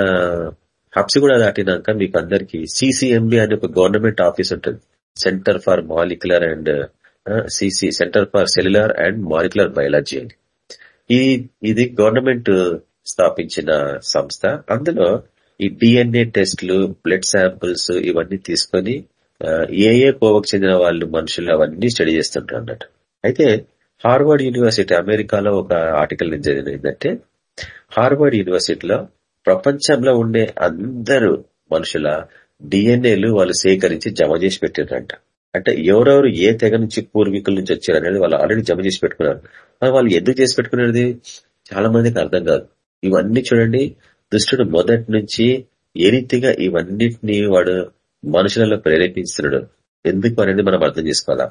కూడా దాటినాక మీకు అందరికి సిసిఎంబి అనే ఒక గవర్నమెంట్ ఆఫీస్ ఉంటుంది. Centre for molecular and CC centre for cellular and molecular biology అని. ఈ ఇది గవర్నమెంట్ స్థాపించిన సంస్థ. అందులో ఈ డిఎన్ఏ టెస్ట్లు బ్లడ్ శాంపుల్స్ ఇవన్నీ తీసుకొని ఏ ఏ కోవకు చెందిన వాళ్ళు మనుషులు అవన్నీ స్టడీ చేస్తుంటారు అన్నట్టు అయితే హార్వర్డ్ యూనివర్సిటీ అమెరికాలో ఒక ఆర్టికల్ నేను చదివిన ఏంటంటే హార్వర్డ్ యూనివర్సిటీలో ప్రపంచంలో ఉండే అందరు మనుషుల డిఎన్ఏలు వాళ్ళు సేకరించి జమ చేసి పెట్టారంట అంటే ఎవరెవరు ఏ తెగ నుంచి పూర్వీకుల నుంచి వచ్చారు అనేది వాళ్ళు ఆల్రెడీ జమ చేసి పెట్టుకున్నారు. వాళ్ళు ఎందుకు చేసి పెట్టుకునేది? చాలా మందికి అర్థం కాదు. ఇవన్నీ చూడండి దుష్టుడు మొదటి నుంచి ఏ రీతిగా ఇవన్నిటిని వాడు మనుషులలో ప్రేరేపిస్తున్నాడు ఎందుకు అనేది మనం అర్థం చేసుకోవాలా?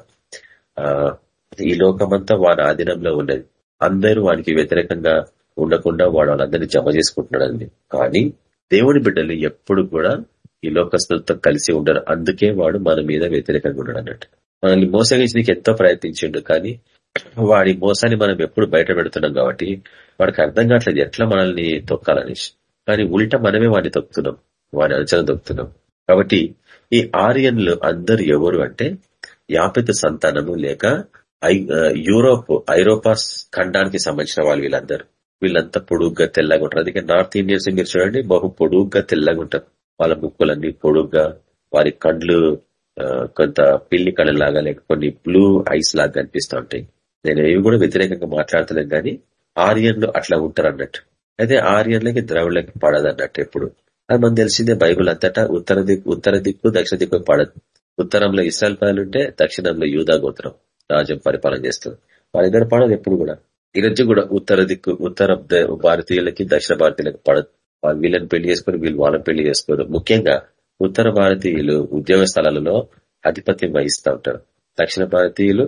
ఈ లోకమంతా వాడి ఆధీనంలో ఉన్నది. అందరూ వానికి వ్యతిరేకంగా ఉండకుండా వాడు వాళ్ళందరినీ జమ చేసుకుంటున్నాడు కానీ దేవుని బిడ్డలు ఎప్పుడు కూడా ఈ లోకస్తులతో కలిసి ఉండరు. అందుకే వాడు మన మీద వ్యతిరేకంగా ఉన్నాడు అన్నట్టు మనల్ని మోసగించడానికి ఎంతో ప్రయత్నించిండు కానీ వాడి మోసాన్ని మనం ఎప్పుడు బయట పెడుతున్నాం కాబట్టి వాడికి అర్థం కావట్లేదు ఎట్లా మనల్ని తొక్కాలనేసి కానీ ఉల్టా మనమే వాడిని తొక్కుతున్నాం. వాడి అంచనా తొక్కుతున్నాం. కాబట్టి ఈ ఆర్యన్లు అందరు ఎవరు అంటే యాపిత సంతానము లేక యూరోప్ ఐరోపా ఖండానికి సంబంధించిన వాళ్ళు వీళ్ళందరూ. వీళ్ళంతా పొడుగ్గా తెల్లగా ఉంటారు. అందుకే నార్త్ ఇండియన్స్ మీరు చూడండి బహు పొడుగ్గా తెల్లగా ఉంటారు. వాళ్ళ ముక్కులన్నీ పొడుగ్గా వారి కండ్లు కొంత పిల్లి కళ్ళలాగా లేక కొన్ని బ్లూ ఐస్ లాగా కనిపిస్తూ ఉంటాయి. నేను ఏవి కూడా వ్యతిరేకంగా మాట్లాడతలేను కానీ ఆర్యన్లు అట్లా ఉంటారు అన్నట్టు అయితే ఆర్యన్లకి ద్రవిడలకి పడదు అన్నట్టు ఎప్పుడు. అది మనకు తెలిసిందే బైబుల్ అంతటా ఉత్తర దిక్కు ఉత్తర దిక్కు దక్షిణ దిక్కు పడదు. ఉత్తరంలో ఇస్రాల్ పదాలు ఉంటే దక్షిణంలో యూదా గోత్రం. రాజ్యం పరిపాలన చేస్తుంది. వాళ్ళ దగ్గర పడదు ఎప్పుడు కూడా. ఈరోజు కూడా ఉత్తర దిక్కు ఉత్తర భారతీయులకి దక్షిణ భారతీయులకి పడదు వాళ్ళు వీళ్ళని పెళ్ళి చేసుకుని వీళ్ళు వాళ్ళని పెళ్ళి చేసుకోరు. ముఖ్యంగా ఉత్తర భారతీయులు ఉద్యోగ స్థలాలలో ఆధిపత్యం వహిస్తూ ఉంటారు. దక్షిణ భారతీయులు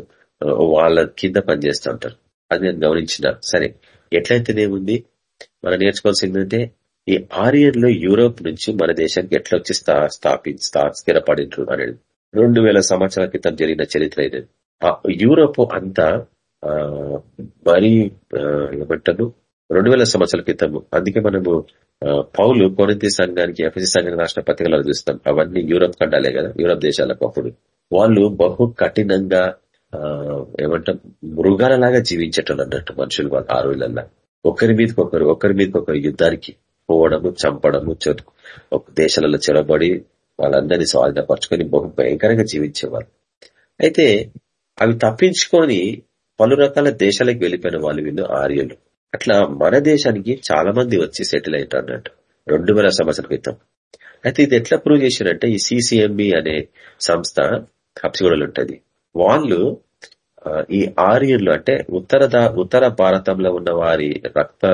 వాళ్ళ కింద పనిచేస్తూ ఉంటారు. అది నేను గమనించిన సరే. ఎట్లయితేనేముంది మనం నేర్చుకోవాల్సిందంటే ఈ ఆర్యన్లు యూరోప్ నుంచి మన దేశానికి ఎట్లా వచ్చి స్థా స్థాపి స్థిరపడింటారు స్థిరపడిండ్రు అనేది. రెండు వేల సంవత్సరాల క్రితం జరిగిన చరిత్ర ఇది. యూరోప్ అంతా మరీ ఏమంటారు రెండు వేల సంవత్సరాల క్రితం. అందుకే మనము పౌలు కొనంతి సంఘానికి ఎఫ్ఎసి సంఘానికి రాష్ట్ర పత్రికలు చూస్తాం. అవన్నీ యూరోప్ ఖండాలే కదా యూరోప్ దేశాలకు అప్పుడు. వాళ్ళు బహు కఠినంగా ఆ ఏమంటాం మృగాలలాగా జీవించటం అన్నట్టు మనుషులు వాళ్ళు ఆ రోజులల్లా. ఒకరి మీదకి ఒకరు ఒకరి మీదకి ఒకరు యుద్ధానికి పోవడము చంపడము ఒక దేశాలలో చెరబడి వాళ్ళందరినీ స్వాధీనపరచుకొని బహు భయంకరంగా జీవించేవాళ్ళు. అయితే అవి తప్పించుకొని పలు రకాల దేశాలకు వెళ్ళిపోయిన వాళ్ళు వీళ్ళు ఆర్యులు. అట్లా మన దేశానికి చాలా మంది వచ్చి సెటిల్ అయ్యారు అన్నట్టు. రెండు వేల సంవత్సరాల క్రితం. అయితే ఇది ఎట్లా ప్రూవ్ చేశారంటే ఈ సిసిఎంబి అనే సంస్థ హప్సిగూడలు ఉంటుంది. వాళ్ళు ఈ ఆర్యులు అంటే ఉత్తర ఉత్తర భారతంలో ఉన్న వారి రక్త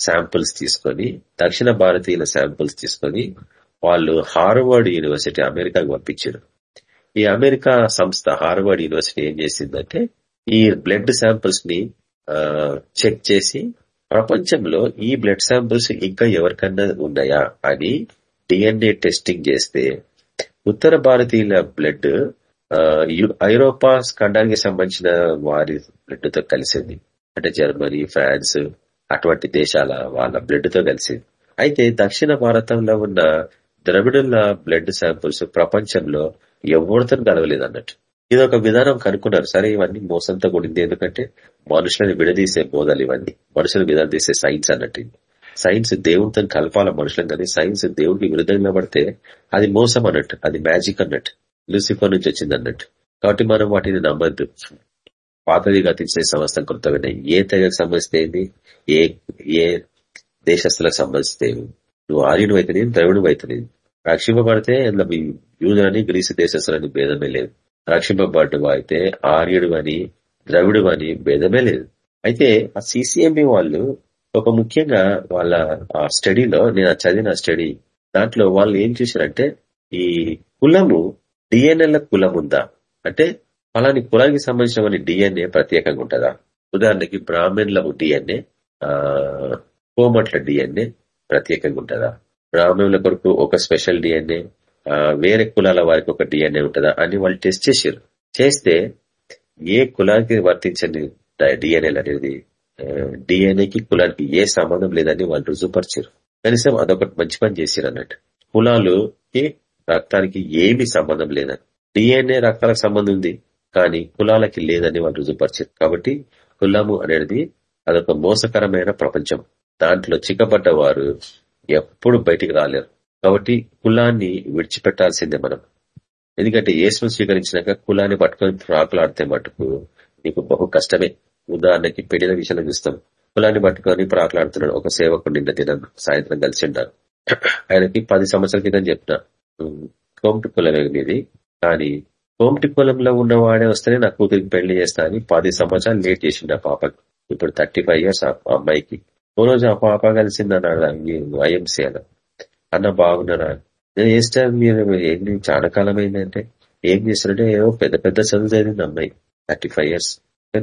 శాంపుల్స్ తీసుకొని దక్షిణ భారతీయుల శాంపుల్స్ తీసుకొని వాళ్ళు హార్వర్డ్ యూనివర్సిటీ అమెరికాకు పంపించారు. ఈ అమెరికా సంస్థ హార్వర్డ్ యూనివర్సిటీ ఏం చేసిందంటే ఈ బ్లడ్ శాంపుల్స్ని చెక్ చేసి ప్రపంచంలో ఈ బ్లడ్ శాంపుల్స్ ఇంకా ఎవరికన్నా ఉన్నాయా అని డిఎన్ఏ టెస్టింగ్ చేస్తే ఉత్తర భారతీయుల బ్లడ్ ఐరోపా ఖండానికి సంబంధించిన వారి బ్లడ్తో కలిసింది. అంటే జర్మనీ ఫ్రాన్స్ అటువంటి దేశాల వాళ్ళ బ్లడ్తో కలిసింది. అయితే దక్షిణ భారతంలో ఉన్న ద్రవిడుల బ్లడ్ శాంపుల్స్ ప్రపంచంలో ఎవరితో కలవలేదు అన్నట్టు. ఇది ఒక విధానం కనుక్కున్నారు. సరే ఇవన్నీ మోసంతో కూడింది. ఎందుకంటే మనుషులను విడదీసే బోధలు ఇవన్నీ. మనుషులను విడదీసే సైన్స్ అన్నట్టు. సైన్స్ దేవుడితో కలపాల మనుషులను కానీ సైన్స్ దేవుడికి విరుద్ధంగా పడితే అది మోసం అన్నట్టు. అది మ్యాజిక్ అన్నట్టు. లూసిఫర్ నుంచి వచ్చింది అన్నట్టు. కాబట్టి మనం వాటిని నమ్మద్దు. పాతది గతించే సంవత్సరం కొత్తగా ఏ తెగకు సంబంధిస్తే ఏ ఏ దేశస్తులకు సంబంధిస్తే నువ్వు ఆర్యుడు అయితేనే ద్రవిడు అయితేనే రక్షింపబడితే అందులో యూదులని గ్రీసు దేశస్తులని భేదమే లేదు. రక్షింపబడ్డు అయితే ఆర్యుడు అని ద్రవిడు అని భేదమే లేదు. అయితే ఆ సిసిఎంబి వాళ్ళు ఒక ముఖ్యంగా వాళ్ళ ఆ స్టడీలో నేను చదివిన స్టడీ దాంట్లో వాళ్ళు ఏం చూసారంటే ఈ కులము డిఎన్ఏల కులం ఉందా? అంటే ఫలాని కులానికి సంబంధించిన డిఎన్ఏ ప్రత్యేకంగా ఉంటుందా? ఉదాహరణకి బ్రాహ్మణుల డిఎన్ఏ ఆ కోమట్ల డిఎన్ఏ ప్రత్యేకంగా ఉంటుందా? రామేవుల కొరకు ఒక స్పెషల్ డిఎన్ఏ వేరే కులాల వారికి ఒక డిఎన్ఏ ఉంటుందా అని వాళ్ళు టెస్ట్ చేశారు. చేస్తే ఏ కులానికి వర్తించని డిఎన్ఏలు అనేది డిఎన్ఏకి కులానికి ఏ సంబంధం లేదని వాళ్ళు రుజుపరిచారు కనీసం అదొకటి మంచి పని చేశారు అన్నట్టు. కులాలుకి రక్తానికి ఏమి సంబంధం లేదని. డిఎన్ఏ రక్తాలకు సంబంధం ఉంది కానీ కులాలకి లేదని వాళ్ళు రుజుపరిచారు కాబట్టి కులము అనేది అదొక మోసకరమైన ప్రపంచం. దాంట్లో చిక్కబడ్డ వారు ఎప్పుడు బయటికి రాలేరు. కాబట్టి కులాన్ని విడిచిపెట్టాల్సిందే మనం. ఎందుకంటే యేసును స్వీకరించినాక కులాన్ని పట్టుకొని ప్రాకులాడితే మటుకు నీకు బహు కష్టమే. ఉదాహరణకి పెళ్ళిన విషయంలో చూస్తాం. కులాన్ని పట్టుకొని ప్రాకులాడుతున్నాడు ఒక సేవకుడు నిన్న దినం సాయంత్రం కలిసి ఉంటారు ఆయనకి పది సంవత్సరాల క్రితం చెప్పిన కోమటి కులమే మీది కానీ కోమటి కులంలో ఉన్న వాడే వస్తేనే నా కూతురికి పెళ్ళి చేస్తా అని పది సంవత్సరాలు లేట్ చేసిండు ఆ పాపకి. ఇప్పుడు థర్టీ ఫైవ్ ఇయర్స్ ఆ అమ్మాయికి. ఓ రోజు ఆ పాప కలిసింది అన్నాడు ఐఎంసీ అన్న బాగున్నారా నేను చేస్తే మీరు ఏంటి చాలా కాలం అయిందంటే ఏం చేస్తారంటే ఏవో పెద్ద పెద్ద చదువు చదివింది అమ్మాయి. Thirty five years.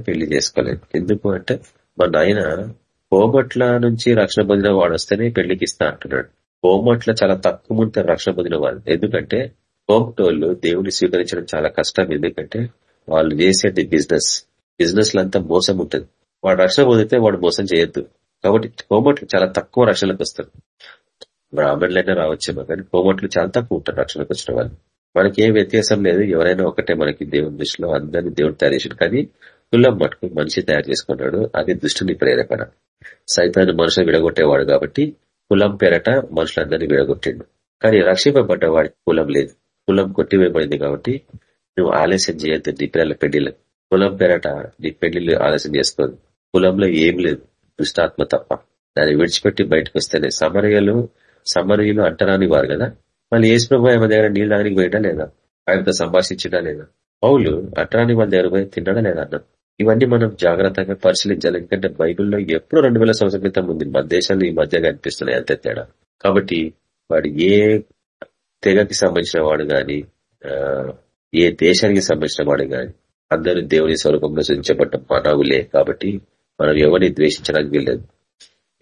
పెళ్ళి చేసుకోలేదు. ఎందుకు అంటే మా నాయన పోమట్ల నుంచి రక్షణ పొందిన వాడు వస్తేనే పెళ్ళికి ఇస్తా అంటున్నాడు. పోమట్ల చాలా తక్కువ ఉంటారు రక్షణ పొందిన వాళ్ళు. ఎందుకంటే కోమటోళ్ళు దేవుని స్వీకరించడం చాలా కష్టం. ఎందుకంటే వాళ్ళు చేసేది బిజినెస్. బిజినెస్ అంతా మోసం ఉంటుంది. వాడు రక్షణ పొందితే వాడు మోసం చేయొద్దు. కాబట్టి కోమట్లు చాలా తక్కువ రక్షణకు వస్తారు బ్రాహ్మణులైనా రావచ్చేమో కానీ కోమట్లు చాలా తక్కువ ఉంటారు రక్షణకు వచ్చిన వాళ్ళు. మనకి ఏ వ్యత్యాసం లేదు ఎవరైనా ఒకటే మనకి దేవుని దృష్టిలో అందరినీ దేవుడు తయారు చేసాడు కానీ కులం మటుకు మనిషి తయారు చేసుకున్నాడు అది దృష్టిని ప్రేరేపణ. సైతాన్ని మనుషులు విడగొట్టేవాడు కాబట్టి కులం పేరట మనుషులందరినీ విడగొట్టిండు. కానీ రక్షింపబడ్డ వాడికి కులం లేదు. కులం కొట్టివేయబడింది కాబట్టి నువ్వు ఆలస్యం చేయొద్దు నీ పిల్లల పెళ్ళిలో కులం పేరట నీ పెళ్ళిళ్ళు ఆలస్యం చేసుకోదు. కులంలో ఏం లేదు. దుష్టాత్మ తప్ప దాన్ని విడిచిపెట్టి బయటకు వస్తేనే. సమరయ్యలు సమరయులు అంటరాని వారు కదా. మళ్ళీ ఏసు ప్రభు ఆమె దగ్గర నీళ్ళు దానికి పోయినా లేదా? ఆయనతో సంభాషించడా లేదా? పౌలు అంటరాని వాళ్ళ దగ్గర పోయి తినడా లేదా అన్న ఇవన్నీ మనం జాగ్రత్తగా పరిశీలించాలి. ఎందుకంటే బైబిల్లో ఎప్పుడు రెండు వేల సంవత్సరాల క్రితం ఉంది. మన దేశాల్లో ఈ మధ్య కనిపిస్తున్నాయి అంతే తేడా. కాబట్టి వాడు ఏ తెగకి సంబంధించిన వాడు గాని ఏ దేశానికి సంబంధించిన వాడు గాని అందరూ దేవుని స్వరూపంలో సూచించబడ్డ మానవులే. కాబట్టి మనం ఎవరిని ద్వేషించడానికి వీల్లేదు.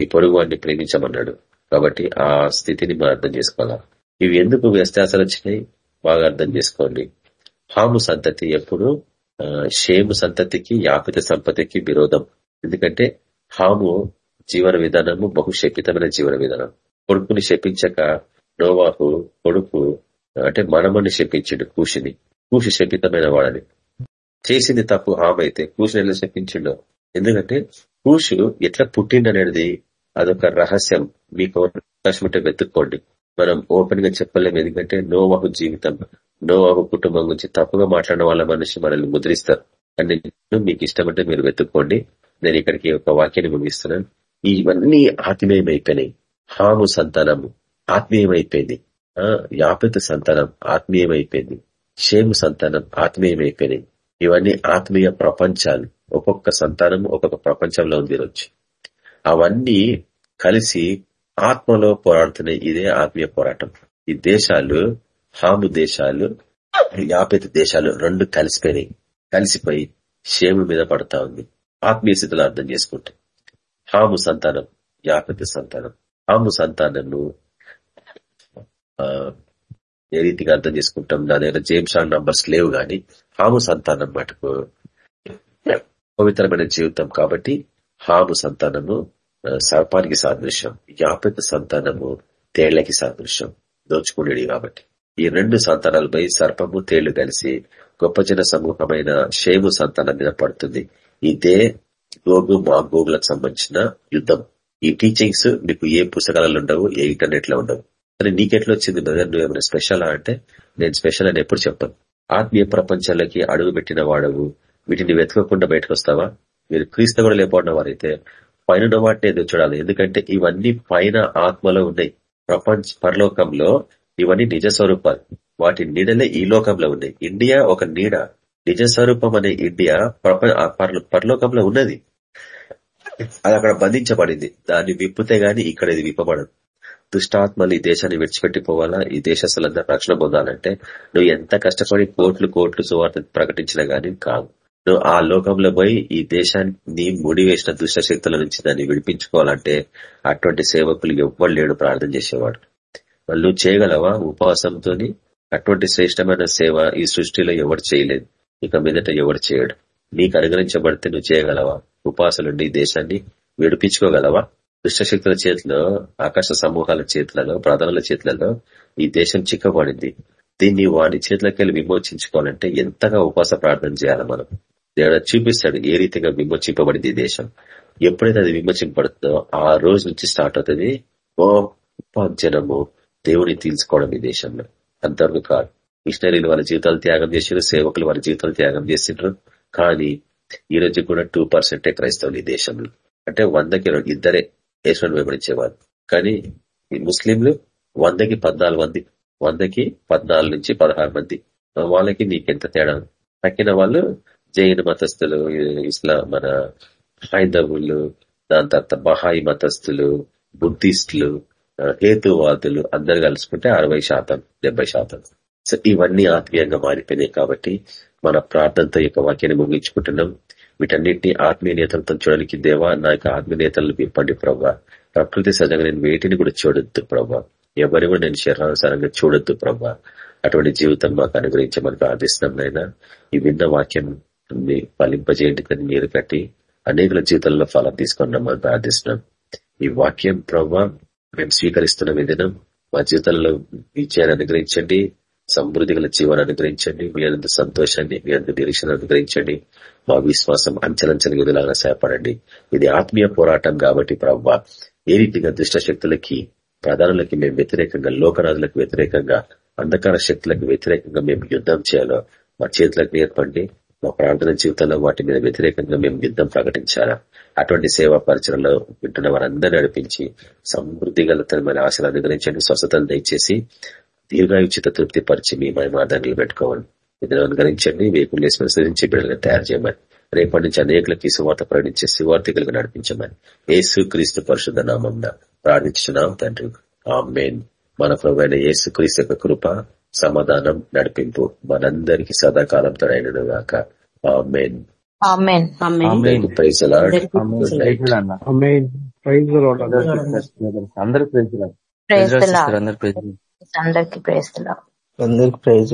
ఈ పొరుగు వాడిని ప్రేమించమన్నాడు. కాబట్టి ఆ స్థితిని మనం అర్థం చేసుకోవాలా? ఇవి ఎందుకు వ్యత్యాసాలు వచ్చినాయి? బాగా అర్థం చేసుకోండి. హాము సంతతి ఎప్పుడు? షేము సంతతికి యాపిత సంపతికి విరోధం. ఎందుకంటే హాము జీవన విధానము బహుశపితమైన జీవన విధానం. కొడుకుని శపించక నోవాహు కొడుకు అంటే మనమని శపించిండు కూషిని. కూషి శపితమైన వాడని. చేసింది తప్పు హామ్ అయితే కూషిని ఎలా శపించిండో? ఎందుకంటే కూషు ఎట్లా పుట్టిండనేది అదొక రహస్యం. మీకు అవకాశం ఉంటే వెతుక్కోండి. మనం ఓపెన్గా చెప్పలేము ఎందుకంటే నోవాహు జీవితం. నోవాహు కుటుంబం గురించి తప్పుగా మాట్లాడిన వాళ్ళ మనిషి మనల్ని ముద్రిస్తారు. కానీ మీకు ఇష్టమంటే మీరు వెతుక్కోండి. నేను ఇక్కడికి ఒక వాక్యాన్ని ముగిస్తున్నాను. ఇవన్నీ ఆత్మీయమైపోయినాయి. హాము సంతానము ఆత్మీయమైపోయింది. యాపత సంతానం ఆత్మీయమైపోయింది. షేము సంతానం ఆత్మీయమైపోయినాయి. ఇవన్నీ ఆత్మీయ ప్రపంచాలు. ఒక్కొక్క సంతానం ఒక్కొక్క ప్రపంచంలో ఉంది ఈరోజు. అవన్నీ కలిసి ఆత్మలో పోరాడుతున్నాయి ఇదే ఆత్మీయ పోరాటం. ఈ దేశాలు హాము దేశాలు యాపేత దేశాలు రెండు కలిసిపోయినాయి. కలిసిపోయి షేము మీద పడతా ఉంది. ఆత్మీయ స్థితిలో అర్థం చేసుకుంటే. హాము సంతానం యాపేత సంతానం. హాము సంతానము ఆ, ఏ రీతిగా అర్థం చేసుకుంటాం? నా దగ్గర జేమ్స్ షాన్ నంబర్స్ లేవు గాని హాము సంతానం మటుకు పవిత్రమైన జీవితం కాబట్టి హాము సంతానము సర్పానికి సాదృశ్యం యాపెత్ సంతానము తేళ్ళకి సాదృశ్యం దోచుకునేది కాబట్టి. ఈ రెండు సంతానాలపై సర్పము తేళ్ళు కలిసి గొప్ప జన సమూహమైన షేము సంతానం మీద పడుతుంది. ఇదే గోగు మా గోగులకు సంబంధించిన యుద్ధం. ఈ టీచింగ్స్ మీకు ఏ పుస్తకాలలో ఉండవు ఏ ఇంటర్నెట్లో ఉండవు. కానీ నీకెట్లా వచ్చింది బ్రదర్ నువ్వు ఏమైనా స్పెషల్ అంటే నేను స్పెషల్ అని ఎప్పుడు చెప్పను. ఆత్మీయ ప్రపంచాలకి అడుగు పెట్టిన వాడవు. వీటిని వెతకకుండా బయటకు వస్తావా మీరు క్రీస్తు కూడా లేకపోవడం వారైతే పైన వాటిని ఎదురు చూడాలి. ఎందుకంటే ఇవన్నీ పైన ఆత్మలో ఉన్నాయి ప్రపంచ పరలోకంలో ఇవన్నీ నిజ స్వరూపాలు. వాటి నీడలే ఈ లోకంలో ఉన్నాయి ఇండియా ఒక నీడ. నిజ స్వరూపం అనే ఇండియా పరలో- పరలోకంలో ఉన్నది. అది అక్కడ బంధించబడింది. దాన్ని విప్పితే గాని ఇక్కడ ఇది విప్పబడదు. దుష్టాత్మలు ఈ దేశాన్ని విడిచిపెట్టిపోవాలా? ఈ దేశస్తులందరూ రక్షణ పొందాలంటే నువ్వు ఎంత కష్టపడి కోట్లు కోట్లు సువార్త ప్రకటించినా గానీ కాదు ఆ లోకంలో పోయి ఈ దేశాన్ని ముడివేసిన దుష్ట శక్తుల నుంచి దాన్ని విడిపించుకోవాలంటే అటువంటి సేవకులు ఎవ్వరు లేడు ప్రార్థన చేసేవాడు. వాళ్ళు నువ్వు చేయగలవా? ఉపవాసంతో అటువంటి శ్రేష్టమైన సేవ ఈ సృష్టిలో ఎవరు చేయలేదు. ఇక మీదట ఎవరు చేయడు. నీకు అనుగ్రహించబడితే నువ్వు చేయగలవా? ఉపాసలుండి ఈ దేశాన్ని విడిపించుకోగలవా? దుష్టశక్తుల చేతిలో ఆకాశ సమూహాల చేతులలో ప్రధానుల చేతులలో ఈ దేశం చిక్కబడింది. దీన్ని వాడి చేతులకెళ్ళి విమోచించుకోవాలంటే ఎంతగా ఉపాస ప్రార్థన చేయాలి మనం? దేవుడు చూపిస్తాడు ఏ రీతిగా విమోచింపబడింది ఈ దేశం. ఎప్పుడైతే అది విమోచింపబడుతుందో ఆ రోజు నుంచి స్టార్ట్ అవుతుంది. గొప్ప జనము దేవుని తీల్చుకోవడం ఈ దేశంలో. అంతవరకు కాదు. మిషనరీలు వాళ్ళ జీవితాలు త్యాగం చేసారు సేవకులు వాళ్ళ జీవితాలు త్యాగం చేసిండ్రు. కానీ ఈ రోజు కూడా టూ పర్సెంటే క్రైస్తవులు ఈ దేశంలో. అంటే వందకి రెండు- ఇద్దరే యేసుని వెంబడించేవారు. కానీ ఈ ముస్లింలు వందకి పద్నాలుగు మంది వందకి పద్నాలుగు నుంచి పదహారు మంది. వాళ్ళకి నీకెంత తేడా? తక్కిన వాళ్ళు జైన్ మతస్థులు ఇస్లాం మన హైందవులు దాని తర్వాత బహాయి మతస్థులు బుద్ధిస్టులు హేతువాదులు అందరు కలుసుకుంటే అరవై శాతం డెబ్బై శాతం. సో ఇవన్నీ ఆత్మీయంగా మారిపోయినాయి కాబట్టి మన ప్రార్థనతో యొక్క వాక్యాన్ని ముగించుకుంటున్నాం. వీటన్నిటిని ఆత్మీయ నేతలతో చూడడానికి దేవా నా యొక్క ఆత్మీయ నేతలను విప్పండి ప్రభా ప్రకృతి సహజంగా నేను వేటిని కూడా చూడొద్దు ప్రభా ఎవరిని కూడా నేను శరీరానుసారంగా చూడొద్దు ప్రభా అటువంటి జీవితం మాకు అనుగ్రహించమని ప్రార్థిస్తున్నాం నాయన. ఈ విన్న వాక్యం ఫలింపజేయండి కానీ నీరు కట్టి అనేకుల జీవితంలో ఫలం తీసుకున్నామని ప్రార్థిస్తున్నాం. ఈ వాక్యం ప్రభా మేము స్వీకరిస్తున్న విధానం మా జీవితంలో విజయాన్ని అనుగ్రహించండి. సమృద్ధి గల జీవాన్ని అనుగ్రహించండి. మీ అంత సంతోషాన్ని మీ అంత నిరీక్షణ అనుగ్రహించండి. మా విశ్వాసం అంచలంచని ఎదులాగా సహాయపడండి. ఇది ఆత్మీయ పోరాటం కాబట్టి ప్రవ్వా ఏ రీతిగా దుష్ట శక్తులకి ప్రధానులకి మేము వ్యతిరేకంగా లోకరాజులకు వ్యతిరేకంగా అంధకార శక్తులకు వ్యతిరేకంగా మేము యుద్ధం చేయాలో మా చేతులకు నేర్పండి. మా ప్రార్థన జీవితంలో వాటి మీద వ్యతిరేకంగా మేము యుద్ధం ప్రకటించాలా? అటువంటి సేవా పరిచయలో వింటున్న వారందరూ నడిపించి సమృద్ధి గలతమైన ఆశలు అనుగ్రహించండి. స్వస్థతను దయచేసి దీర్ఘాయుచిత తృప్తి పరిచి మీ మహిమార్థాన్ని పెట్టుకోవాలి. ఇద్దరు అనుగ్రహించండి. వేకులు బిడ్డలను తయారు చేయమని. రేపటి నుంచి అనేకులకి సువార్త ప్రకటించే సువార్థికులుగా నడిపించమని. యేసు క్రీస్తు పరిశుద్ధ నామం ప్రార్థించున్నాం తండ్రి. ఆమెన్. మన ప్రభు అయిన యేసు క్రీస్తు యొక్క కృప సమాధానం నడిపింపు. మనందరికీ సదాకాలం తడైనను గాక ఆమెన్. ఆమెన్. ఆమేన్. ప్రైజ్ అలాడ్ అందరికీ ప్రైజ్ అందరికి ప్రైజ్